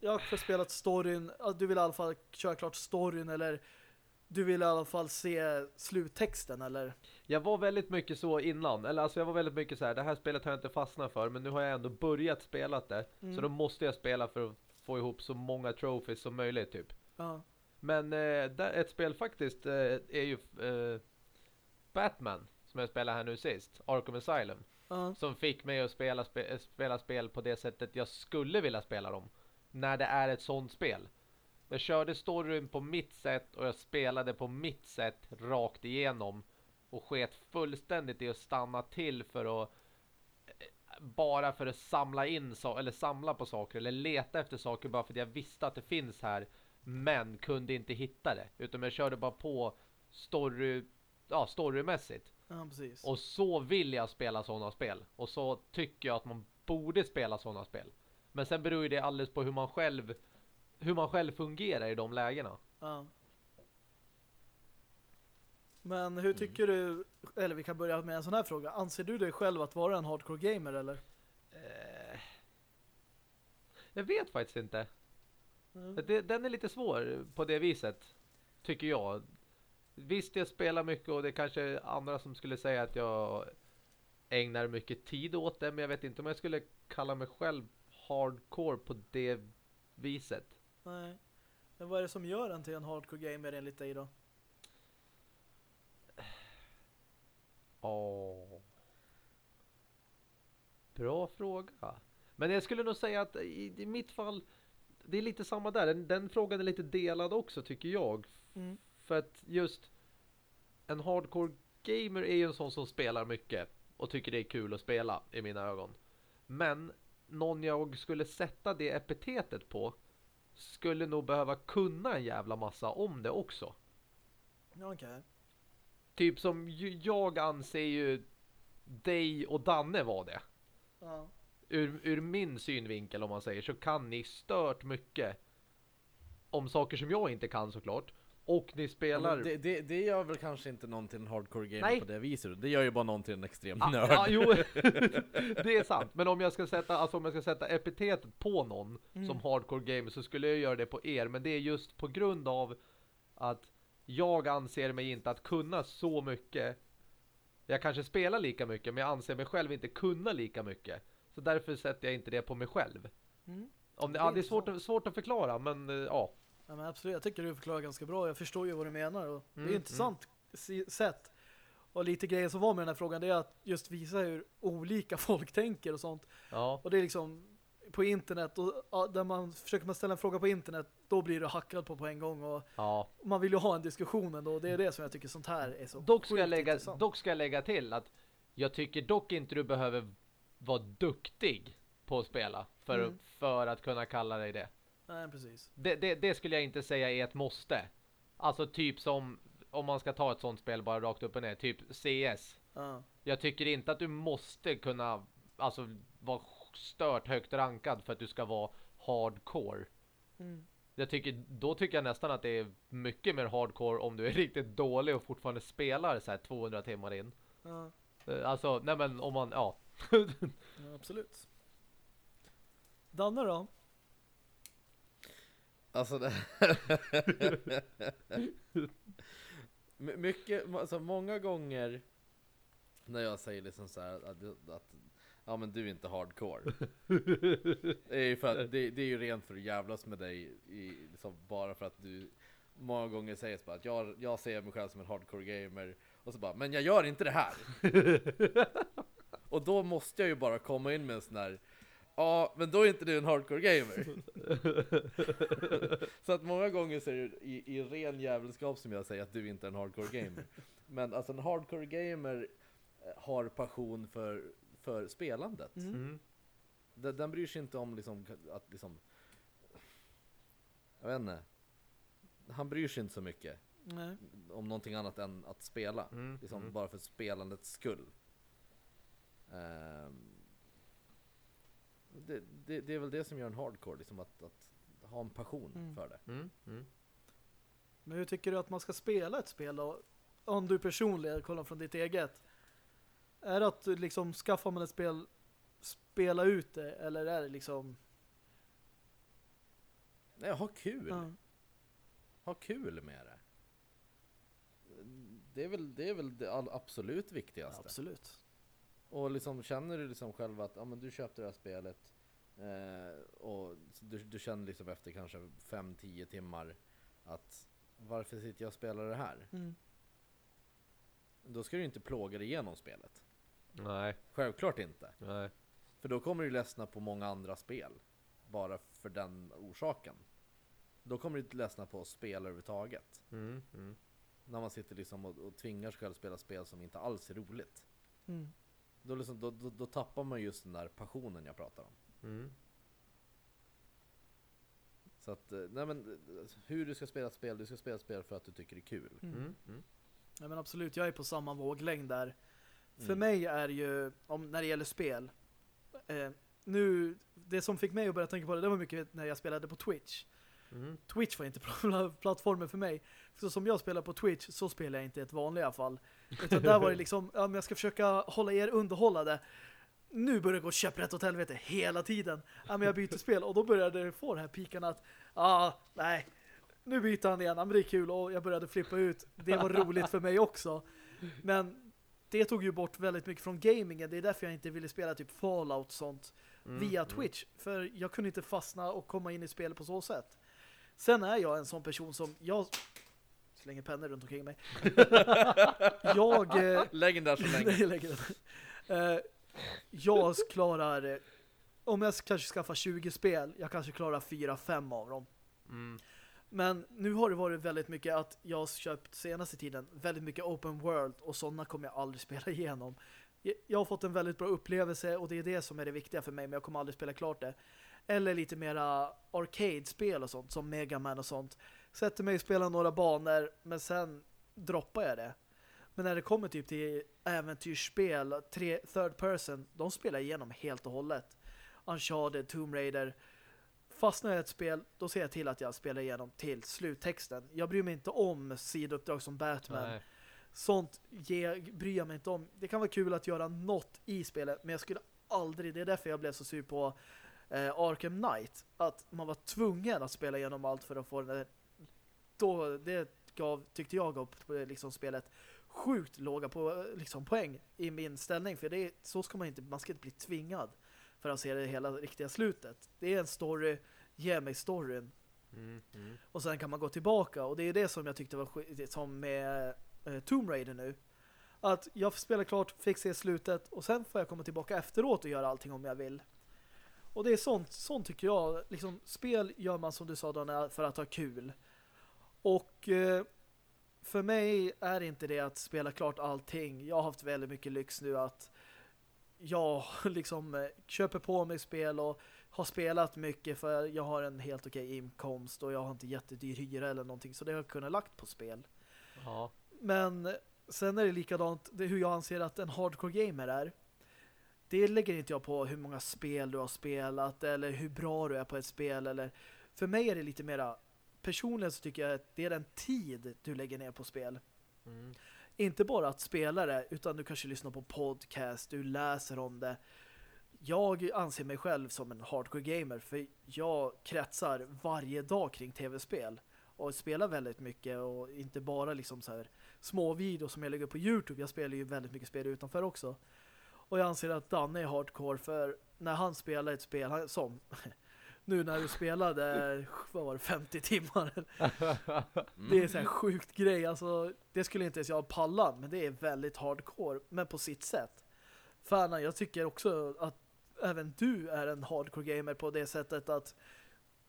jag har spelat storyn, ja, du vill i alla fall köra klart storyn eller du vill i alla fall se sluttexten eller Jag var väldigt mycket så innan. Eller alltså jag var väldigt mycket så här. Det här spelet har jag inte fastnat för. Men nu har jag ändå börjat spela det. Mm. Så då måste jag spela för att få ihop så många trophies som möjligt typ. ja, Men eh, ett spel faktiskt eh, är ju eh, Batman. Som jag spelade här nu sist. Arkham Asylum. ja, Som fick mig att spela, spe, spela spel på det sättet jag skulle vilja spela dem. När det är ett sånt spel. Jag körde storyn på mitt sätt och jag spelade på mitt sätt rakt igenom. Och sket fullständigt i att stanna till för att eh, bara för att samla in så, eller samla på saker eller leta efter saker bara för att jag visste att det finns här men kunde inte hitta det utan jag körde bara på story ja storymässigt ja precis. och så vill jag spela sådana spel. Och så tycker jag att man borde spela sådana spel. Men sen beror ju det alldeles på hur man själv hur man själv fungerar i de lägena. Ja. Men hur tycker du, eller vi kan börja med en sån här fråga. Anser du dig själv att vara en hardcore gamer eller? Eh, jag vet faktiskt inte. Mm. Det, den är lite svår på det viset. Tycker jag. Visst jag spelar mycket och det är kanske andra som skulle säga att jag ägnar mycket tid åt det. Men jag vet inte om jag skulle kalla mig själv hardcore på det viset. Nej. Men vad är det som gör en till en hardcore gamer enligt dig då? Åh. Bra fråga. Men jag skulle nog säga att i, i mitt fall det är lite samma där. Den, den frågan är lite delad också tycker jag. Mm. För att just en hardcore gamer är ju en sån som spelar mycket och tycker det är kul att spela i mina ögon. Men någon jag skulle sätta det epitetet på skulle nog behöva kunna en jävla massa om det också. Okej. Typ som jag anser ju dig och Danne var det. Ja. Ur, ur min synvinkel om man säger så kan ni stört mycket om saker som jag inte kan såklart. Och ni Ja, spelar... men det, det, det gör väl kanske inte någon till en hardcore gamer Nej. på det viset. Det gör ju bara någon till en extrem Ah, nörd. ja, jo, det är sant. Men om jag ska sätta, alltså om jag ska sätta epitetet på någon Mm. som hardcore gamer så skulle jag göra det på er. Men det är just på grund av att jag anser mig inte att kunna så mycket. Jag kanske spelar lika mycket men jag anser mig själv inte kunna lika mycket. Så därför sätter jag inte det på mig själv. Mm. Om det, Det är ja, det är svårt, svårt att förklara men eh, ja. Ja, men absolut, jag tycker du förklarar ganska bra. Jag förstår ju vad du menar. Och det är Mm, intressant si- sätt. Och lite grejer som var med den här frågan det är att just visa hur olika folk tänker och sånt. Ja, Och det är liksom på internet och ja, där man försöker man ställa en fråga på internet då blir du hackad på på en gång och ja. man vill ju ha en diskussion ändå och det är det som jag tycker sånt här är så Dock ska, jag lägga, dock ska jag lägga till att jag tycker dock inte du behöver vara duktig på att spela för, Mm. för att kunna kalla dig det. Nej, precis. Det, det. det skulle jag inte säga är ett måste. Alltså typ som, om man ska ta ett sånt spel bara rakt upp och ner, typ CS. Ja. Jag tycker inte att du måste kunna alltså, vara stört högt rankad för att du ska vara hardcore. Mm. Jag tycker, då tycker jag nästan att det är mycket mer hardcore om du är riktigt dålig och fortfarande spelar så här 200 timmar in. Eh, Alltså, nej men om man, ja. ja, absolut. Danne då? Alltså det... My- Mycket, alltså många gånger när jag säger liksom så här att, att ja men du är inte hardcore. Det är ju för att det, det är ju rent för att jävlas med dig i, liksom, bara för att du många gånger säger så att jag, jag ser mig själv som en hardcore gamer och så bara men jag gör inte det här. och då måste jag ju bara komma in med en sån här Ja, men då är inte du en hardcore gamer. så att många gånger så är det i, i ren jävelskap som jag säger att du inte är en hardcore gamer. Men alltså en hardcore gamer eh, har passion för, för spelandet. Mm. Mm. Den, den bryr sig inte om liksom att liksom... Jag vet inte. Han bryr sig inte så mycket Nej. om någonting annat än att spela. Mm. Liksom Mm. bara för spelandets skull. Ehm, det, det, det är väl det som gör en hardcore, liksom att, att ha en passion Mm. för det. Mm. Mm. Men hur tycker du att man ska spela ett spel då? Om du personligen kollar från ditt eget. Är det att du liksom skaffar man ett spel spela ut det eller är det liksom Nej, ha kul! ja, Ha kul med det. Det är väl det, är väl det absolut viktigaste. absolut. Och liksom känner du liksom själv att ja, men du köpte det här spelet eh, och du, du känner liksom efter kanske 5-10 timmar att varför sitter jag och spelar det här? Mm. Då ska du inte plåga dig igenom spelet. Nej, Självklart inte. nej. För då kommer du ledsna på många andra spel. Bara för den orsaken. Då kommer du inte ledsna på spel överhuvudtaget. Mm. Mm. När man sitter liksom och, och tvingar sig själv spela spel som inte alls är roligt. Mm. Då, liksom, då, då, då tappar man just den där passionen jag pratar om. Mm. Så att, eh, nej men hur du ska spela ett spel, du ska spela ett spel för att du tycker det är kul. Mm. Mm. Mm. Ja, men absolut, jag är på samma våglängd där. För Mm. mig är ju, om, när det gäller spel, eh, nu, det som fick mig att börja tänka på det, det var mycket när jag spelade på Twitch. Mm. Twitch var inte pl- plattformen för mig. Så som jag spelar på Twitch så spelar jag inte i ett vanliga fall. Utan där var det liksom, ja men jag ska försöka hålla er underhållade. Nu börjar det gå käpprätt åt helvete hela tiden. Ja men jag byter spel och då började det få den här pikan att, ja ah, nej, nu byter han igen, men det är kul och jag började flippa ut. Det var roligt för mig också. Men det tog ju bort väldigt mycket från gamingen. Det är därför jag inte ville spela typ Fallout sånt Mm. via Twitch. För jag kunde inte fastna och komma in i spelet på så sätt. Sen är jag en sån person som jag slänger pennor runt omkring mig. jag... eh, Lägg den där så länge. Lägger den. Eh, jag klarar... eh, om jag kanske skaffar 20 spel, jag kanske klarar 4-5 av dem. Mm. Men nu har det varit väldigt mycket att jag har köpt senaste tiden väldigt mycket open world och sådana kommer jag aldrig spela igenom. Jag har fått en väldigt bra upplevelse och det är det som är det viktiga för mig men jag kommer aldrig spela klart det. Eller lite mera arcade-spel och sånt som Mega Man och sånt. Sätter mig och spelar några banor men sen droppar jag det. Men när det kommer typ till äventyrsspel, tre, third person, de spelar igenom helt och hållet. Uncharted, Tomb Raider. Fastnar jag i ett spel, då ser jag till att jag spelar igenom till sluttexten. Jag bryr mig inte om sidouppdrag som Batman. Nej. Sånt ge, bryr jag mig inte om. Det kan vara kul att göra något i spelet, men jag skulle aldrig, det är därför jag blev så sur på eh, Arkham Knight. Att man var tvungen att spela igenom allt för att få den där, då, det gav, tyckte jag gav på, liksom, spelet sjukt låga på, liksom, poäng i min ställning. För det är, så ska man inte, man ska inte bli tvingad för att se det hela riktiga slutet. Det är en story, ge mig storyn. Mm. Mm. Och sen kan man gå tillbaka och det är det som jag tyckte var som med eh, Tomb Raider nu. Att jag spelar klart, fick se slutet och sen får jag komma tillbaka efteråt och göra allting om jag vill. Och det är sånt, sånt tycker jag. Liksom, spel gör man som du sa Donna, för att ha kul. Och eh, för mig är inte det att spela klart allting. Jag har haft väldigt mycket lyx nu att jag liksom eh, köper på mig spel och har spelat mycket för jag har en helt okej inkomst och jag har inte jättedyr hyra eller någonting så det har jag kunnat lagt på spel. Ja. Men sen är det likadant det är hur jag anser att en hardcore gamer är. Det lägger inte jag på hur många spel du har spelat eller hur bra du är på ett spel eller för mig är det lite mera personligen så tycker jag att det är den tid du lägger ner på spel. Mm. Inte bara att spela det utan du kanske lyssnar på podcast, du läser om det. Jag anser mig själv som en hardcore gamer för jag kretsar varje dag kring tv-spel och spelar väldigt mycket och inte bara liksom så här små videos som jag lägger på Youtube. Jag spelar ju väldigt mycket spel utanför också. Och jag anser att Danne är hardcore för när han spelar ett spel han, som nu när du spelade vad var det, 50 timmar det är så här sjukt grej. Alltså, det skulle inte ens jag palla, men det är väldigt hardcore, men på sitt sätt. Fan, jag tycker också att även du är en hardcore gamer på det sättet att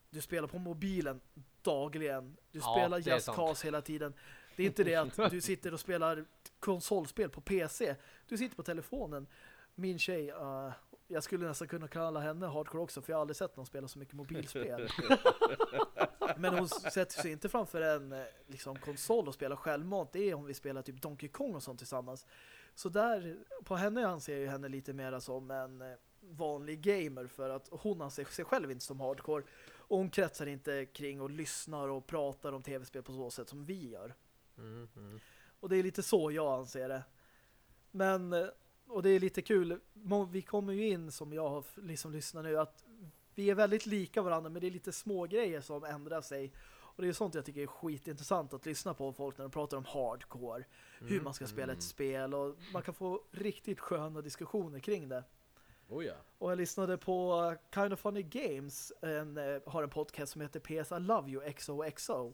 du spelar på mobilen dagligen. Du Ja, spelar Just. Cause hela tiden. Det är inte det att du sitter och spelar konsolspel på PC. Du sitter på telefonen. Min tjej, uh, jag skulle nästan kunna kalla henne hardcore också för jag har aldrig sett någon spela så mycket mobilspel. Men hon sätter sig inte framför en eh, liksom, konsol och spelar självmant. Det är om vi spelar typ Donkey Kong och sånt tillsammans. Så där, på henne anser jag ju henne lite mer som en eh, vanlig gamer för att hon anser sig själv inte som hardcore. Och hon kretsar inte kring och lyssnar och pratar om tv-spel på så sätt som vi gör. Mm. Mm. Och det är lite så jag anser det. Men, och det är lite kul, vi kommer ju in som jag liksom lyssnat nu, att vi är väldigt lika varandra men det är lite små grejer som ändrar sig. Och det är sånt jag tycker är skitintressant att lyssna på folk när de pratar om hardcore, hur man ska spela Mm. ett spel och man kan få riktigt sköna diskussioner kring det. Oh ja. Och jag lyssnade på uh, Kind of Funny Games, en, eh, har en podcast som heter PS I Love You XOXO.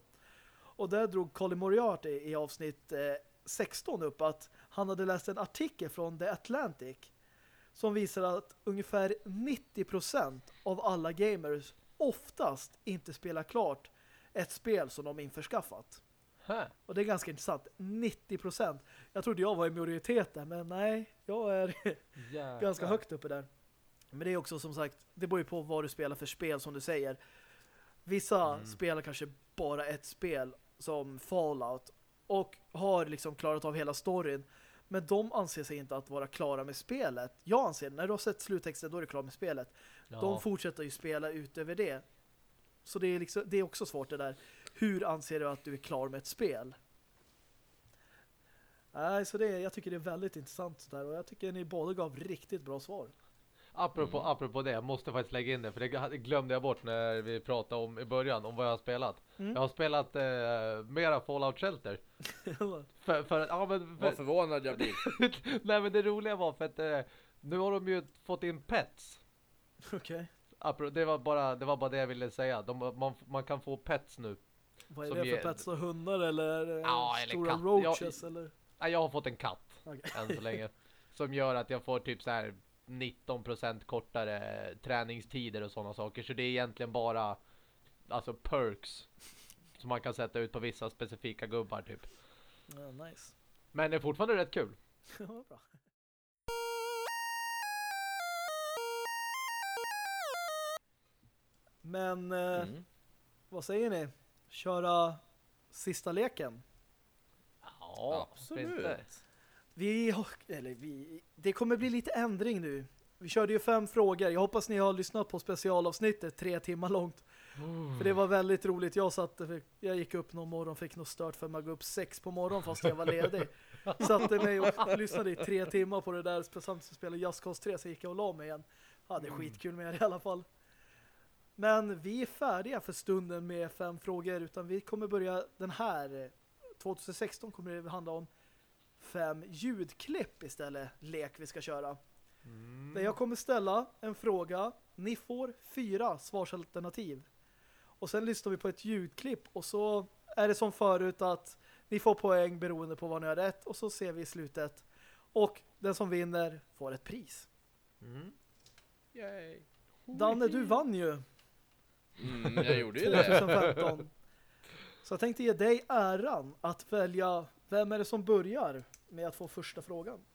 Och där drog Colin Moriarty i avsnitt eh, 16 upp att han hade läst en artikel från The Atlantic som visar att ungefär 90% av alla gamers oftast inte spelar klart ett spel som de införskaffat. Hä? Och det är ganska intressant. 90%. Jag trodde jag var i majoriteten, men nej, jag är ganska högt uppe där. Men det är också som sagt, det beror ju på vad du spelar för spel som du säger. Vissa Mm. spelar kanske bara ett spel som Fallout och har liksom klarat av hela storyn. Men de anser sig inte att vara klara med spelet. Jag anser, när du har sett sluttexten då är du klar med spelet. Ja. De fortsätter ju spela utöver det. Så det är, liksom, det är också svårt det där. Hur anser du att du är klar med ett spel? Nej, så det, jag tycker det är väldigt intressant där, och jag tycker ni båda gav riktigt bra svar. Apropå, Mm. apropå det, jag måste faktiskt lägga in det för det glömde jag bort när vi pratade om i början om vad jag har spelat. Mm. Jag har spelat eh, mera Fallout Shelter. För, för, ja, men, Vad för, förvånad jag blir. nej men det roliga var för att eh, nu har de ju fått in pets. Okej. Apro- Det var bara det, var bara det jag ville säga. De, man, man kan få pets nu. Vad är Som det för ger- pets och hundar eller, eh, Ja, eller stora katt. roaches Ja, eller? Jag har fått en katt Okej. än så länge. Som gör att jag får typ så här 19% kortare träningstider och sådana saker. Så det är egentligen bara alltså perks som man kan sätta ut på vissa specifika gubbar typ. Ja, nice. Men det är fortfarande rätt kul. Ja, bra. Men eh, Mm. vad säger ni? Köra sista leken? Ja, Absolut. Vi, har- eller vi, det kommer bli lite ändring nu. Vi körde ju fem frågor. Jag hoppas ni har lyssnat på specialavsnittet, tre timmar långt. För det var väldigt roligt. Jag satt, jag gick upp någon morgon, fick nog stört för mig att gå upp sex på morgonen fast jag var ledig. Satte mig och lyssnade i tre timmar på det där samtidigt som spelade Cause 3 så gick jag och la mig igen. Hade skitkul med det i alla fall. Men vi är färdiga för stunden med fem frågor utan vi kommer börja den här eh, 2016 kommer det handla om fem ljudklipp istället lek vi ska köra. Där jag kommer ställa en fråga. Ni får fyra svarsalternativ. Och sen lyssnar vi på ett ljudklipp och så är det som förut att ni får poäng beroende på vad ni har rätt och så ser vi i slutet. Och den som vinner får ett pris. Mm. Yay. Danne, du vann ju Mm, jag gjorde ju det. 2015. Så jag tänkte ge dig äran att välja vem är det som börjar med att få första frågan.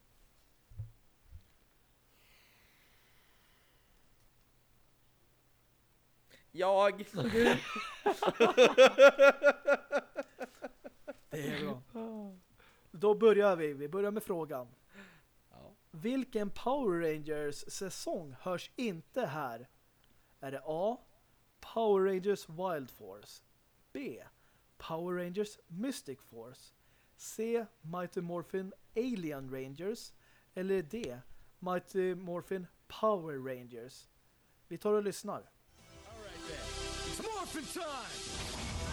Jag. Det är bra. Då börjar vi. Vi börjar med frågan. Ja. Vilken Power Rangers säsong hörs inte här? Är det A. Power Rangers Wild Force B. Power Rangers Mystic Force C. Mighty Morphin Alien Rangers eller D. Mighty Morphin Power Rangers Vi tar och lyssnar. Alright then. It's morphin' time!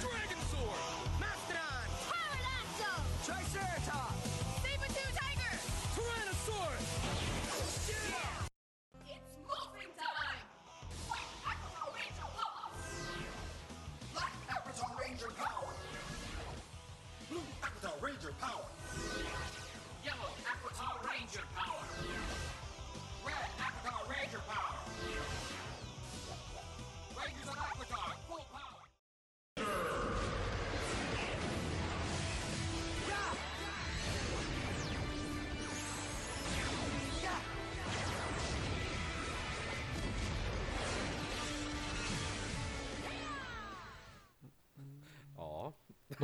Dragon Sword! Mastodon! Pterodactyl! Triceratops! Saber-tooth tiger! Tyrannosaurus!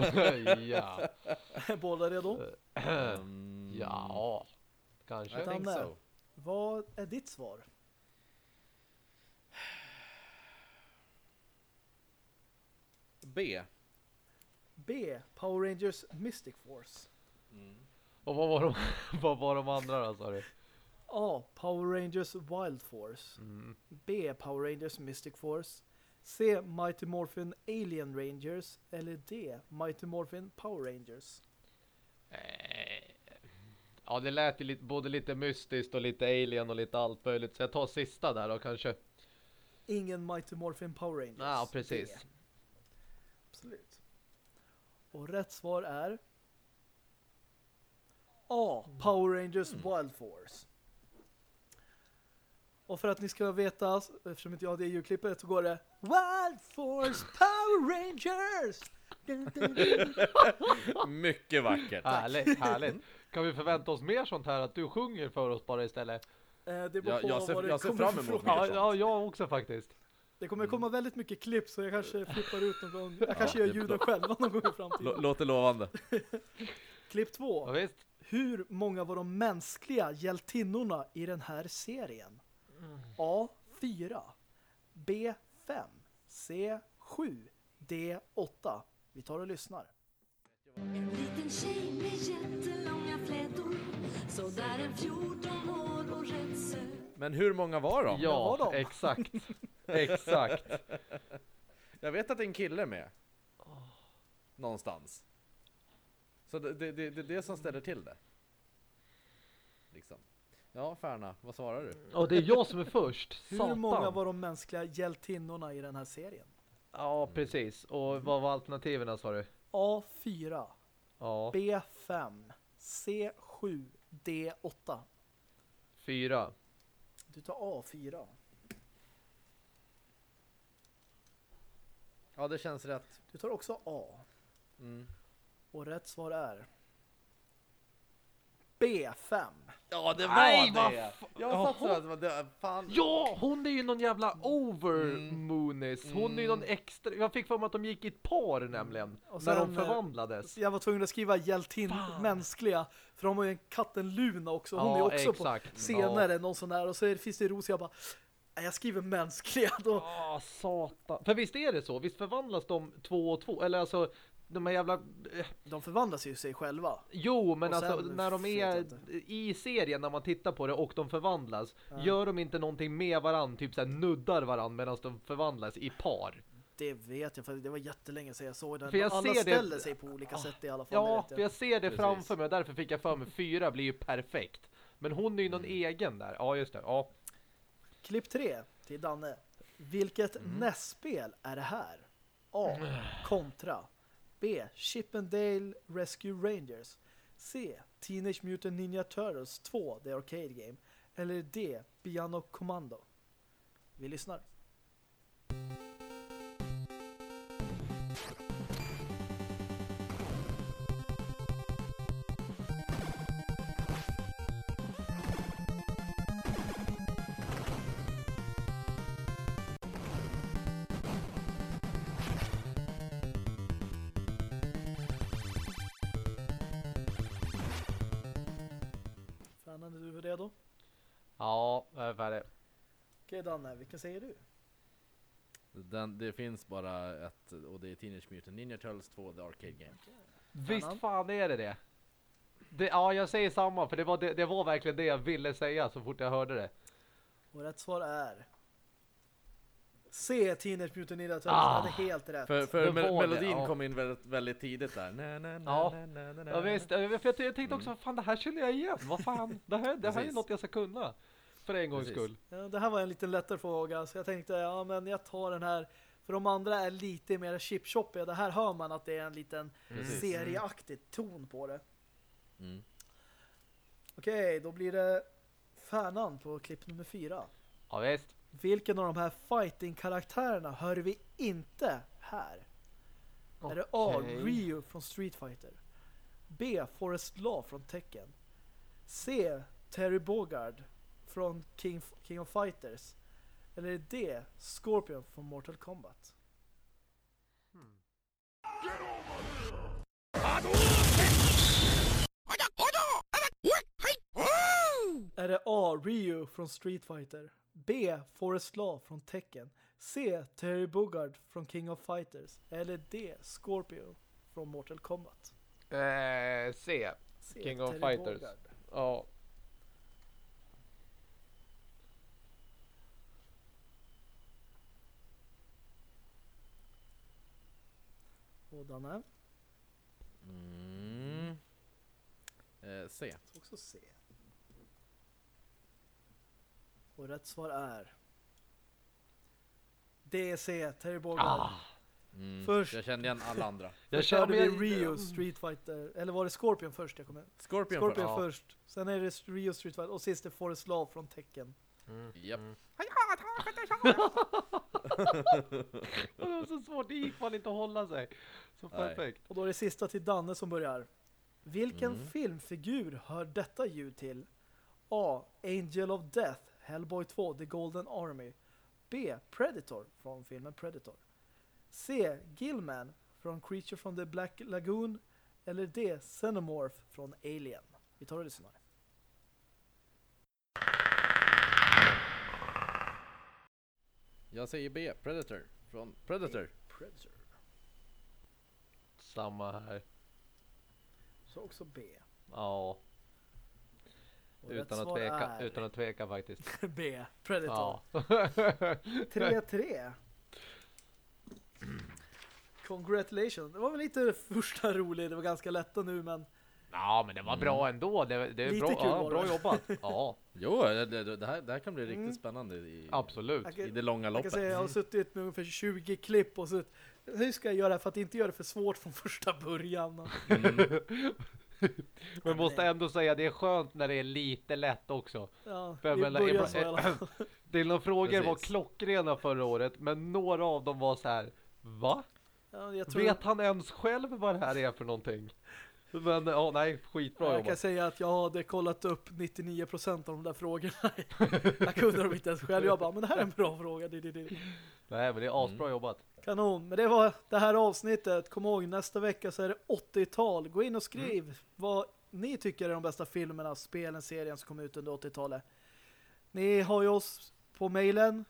ja. Båda redo? Mm, ja. I Kanske. think Danne. so. Vad är ditt svar? B. B. Power Rangers Mystic Force Och vad var de, vad var de andra då sa du? A. Power Rangers Wild Force Mm. B. Power Rangers Mystic Force C. Mighty Morphin Alien Rangers eller D. Mighty Morphin Power Rangers Eh, Ja det lät ju lite, både lite mystiskt och lite alien och lite allt möjligt. Så jag tar sista där då kanske. Ingen Mighty Morphin Power Rangers Ja precis. D. Absolut Och rätt svar är A. Power Rangers Wild Force Och för att ni ska veta, eftersom inte jag det ljudklippet, så går det Wild Force Power Rangers! Mycket vackert. Härligt, härligt. Kan vi förvänta oss mer sånt här att du sjunger för oss bara istället? Eh, Det beror Jag- på jag ser- jag ser fram emot. Ja, ja, jag också faktiskt. Det kommer komma väldigt mycket klipp så jag kanske flippar ut någon gång. Jag kanske gör det är ljuden själva någon gång i framtiden. Låter lovande. Klipp Ja, två. visst. Hur många var de mänskliga hjältinnorna i den här serien? A. 4 B. 5 C. 7 D. 8 Vi tar och lyssnar. En liten tjej med jättelånga flätor Sådär en 14 år och rätt söt Men hur många var de? Ja, var de? exakt. Exakt. Jag vet att det är en kille med. Någonstans. Så det, det, det, det är det som ställer till det. Liksom. Ja, Färna, vad svarar du? Och det är jag som är först. Hur Satan. många var de mänskliga hjältinnorna i den här serien? Ja, precis. Och vad var alternativen sa du? A. 4 Ja, B. 5 C. 7 D. 8 fyra. Du tar A4. Ja, det känns rätt. Du tar också A. Mm. Och rätt svar är B5. Ja, det var Nej, det! Jag satt så att det fan. Ja, hon är ju någon jävla overmoonis. Hon är ju någon extra. Jag fick för mig att de gick i ett par nämligen. Och när de sen, eh, förvandlades. Jag var tvungen att skriva hjältin Fan. mänskliga. För de har ju en katten Luna också. Hon Ja, är också exakt. på senare någon sån där. Och så finns det Rosa. Jag bara, "Nej, jag skriver mänskliga. Då, Ah, satan. För visst är det så? Visst förvandlas de två och två? Eller alltså, de här jävla... eh, de förvandlas ju sig själva. Jo, men Och alltså sen när de är i serien, när man tittar på det och de förvandlas, Ja. gör de inte någonting med varann, typ såhär nuddar varann medan de förvandlas i par? Det vet jag, för det var jättelänge sedan jag såg den. För jag Alla ser det- ställer sig på olika sätt i alla fall. Ja, jag. för jag ser det Precis. framför mig och därför fick jag för mig fyra blir ju perfekt. Men hon är ju någon egen där. Ja, just det. Ja. Klipp 3 till Danne. Vilket Mm. NES-spel är det här? A. Contra. B. Chippendale Rescue Rangers. C. Teenage Mutant Ninja Turtles 2, The Arcade Game. Eller D. Piano Commando. Vi lyssnar. Danne, vilken säger du? Den, det finns bara ett, och det är Teenage Mutant Ninja Turtles 2, The Arcade Game. Visst fan är det det? det ja, jag säger samma, för det var, det, det var verkligen det jag ville säga så fort jag hörde det. Och rätt svar är C. Teenage Mutant Ninja Turtles. Ah. hade helt rätt. För, för det, melodin ja. kom in väldigt, väldigt tidigt där. Na, na, na, Ja. na, na, na, na. Ja, visst, för jag, jag tänkte också, vad fan det här känner jag igen. Vad fan, det här, det här är något jag ska kunna. För en gångs skull. Ja, det här var en lite lättare fråga så jag tänkte ja men jag tar den här för de andra är lite mer chip-shoppiga. Det här hör man att det är en liten Precis. serieaktig ton på det. Mm. Okej, då blir det Färnan på klipp nummer fyra. Ja, visst. Vilken av de här fighting-karaktärerna hör vi inte här? Är det A. Ryu från Street Fighter? B. Forrest Law från Tekken? C. Terry Bogard från King, King of Fighters? Eller D. Scorpion från Mortal Kombat? Är det A. Ryu från Street Fighter? B. Forrest Law från Tekken? C. Terry Bogard från King of Fighters? Eller D. Scorpio från Mortal Kombat? Eh, C. C. King of Terry Fighters. Bogard. Ja. Och Danne? Mm. Eh, C. Också C. Och rätt svar är D. är C. Terry Bogard. Ah, Mm. Först- Jag kände igen alla andra. jag hade vi Rio Street Fighter. Eller var det Scorpion först? Jag kommer. Scorpion, Scorpion för, ja. först. Sen är det Rio Street Fighter. Och sist är Forrest Law från Tekken. Japp. Det var så svårt, det gick fan inte att hålla sig. Så Nej. perfekt. Och då är det sista till Danne som börjar. Vilken Mm. filmfigur hör detta ljud till? A. Angel of Death, Hellboy 2, The Golden Army. B. Predator från filmen Predator. C. Gillman från Creature from the Black Lagoon. Eller D. Xenomorph från Alien. Vi tar och lyssnar. Jag säger B. Predator. Från Predator. Predator. Samma här. Så också B. Ja, Och utan att, tveka, är utan att tveka faktiskt. B. Predator. Ja. 3-3. Congratulations. Det var väl lite första rolig. Det var ganska lätta nu men ja, men det var bra ändå. Det, det är Lite bra, kul ja, var bra det. jobbat. Ja, Jo, det, det, det, här, det här kan bli riktigt Mm. spännande i, absolut. jag kan, i det långa jag kan loppet. säga jag har suttit med ungefär 20 klipp och så hur ska jag göra för att inte göra det för svårt från första början? Mm. Men måste ändå säga det är skönt när det är lite lätt också. Ja, För jag vi menar, ibland- så i alla fall. Dina frågor var Precis. klockrena förra året, men några av dem var så här. Va? Ja, jag tror Vet han ens själv vad det här är för någonting? Men ja, nej, skitbra jag kan jobbat. säga att jag hade kollat upp 99% av de där frågorna. jag kunde dem inte ens själv. Jag bara, men det här är en bra fråga. Det, det, det. Nej, men det är asbra jobbat. Kanon. Men det var det här avsnittet. Kom ihåg, nästa vecka så är det 80-tal. Gå in och skriv vad ni tycker är de bästa filmerna, spelen, serien som kom ut under 80-talet. Ni har ju oss på mailen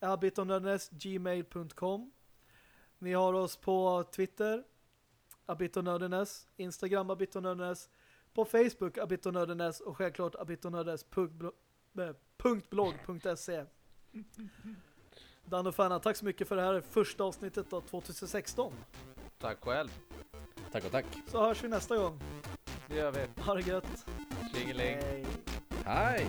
abitonördnes.gmail.com Ni har oss på Twitter abitonördnes, Instagram abitonördnes, på Facebook abitonördnes och självklart abitonördnes.blogg.se Dan och Fanna, tack så mycket för det här första avsnittet av 2016. Tack själv. Tack och tack. Så hörs vi nästa gång. Det gör vi. Ha det gött. Tjingeling. Hej. Hej!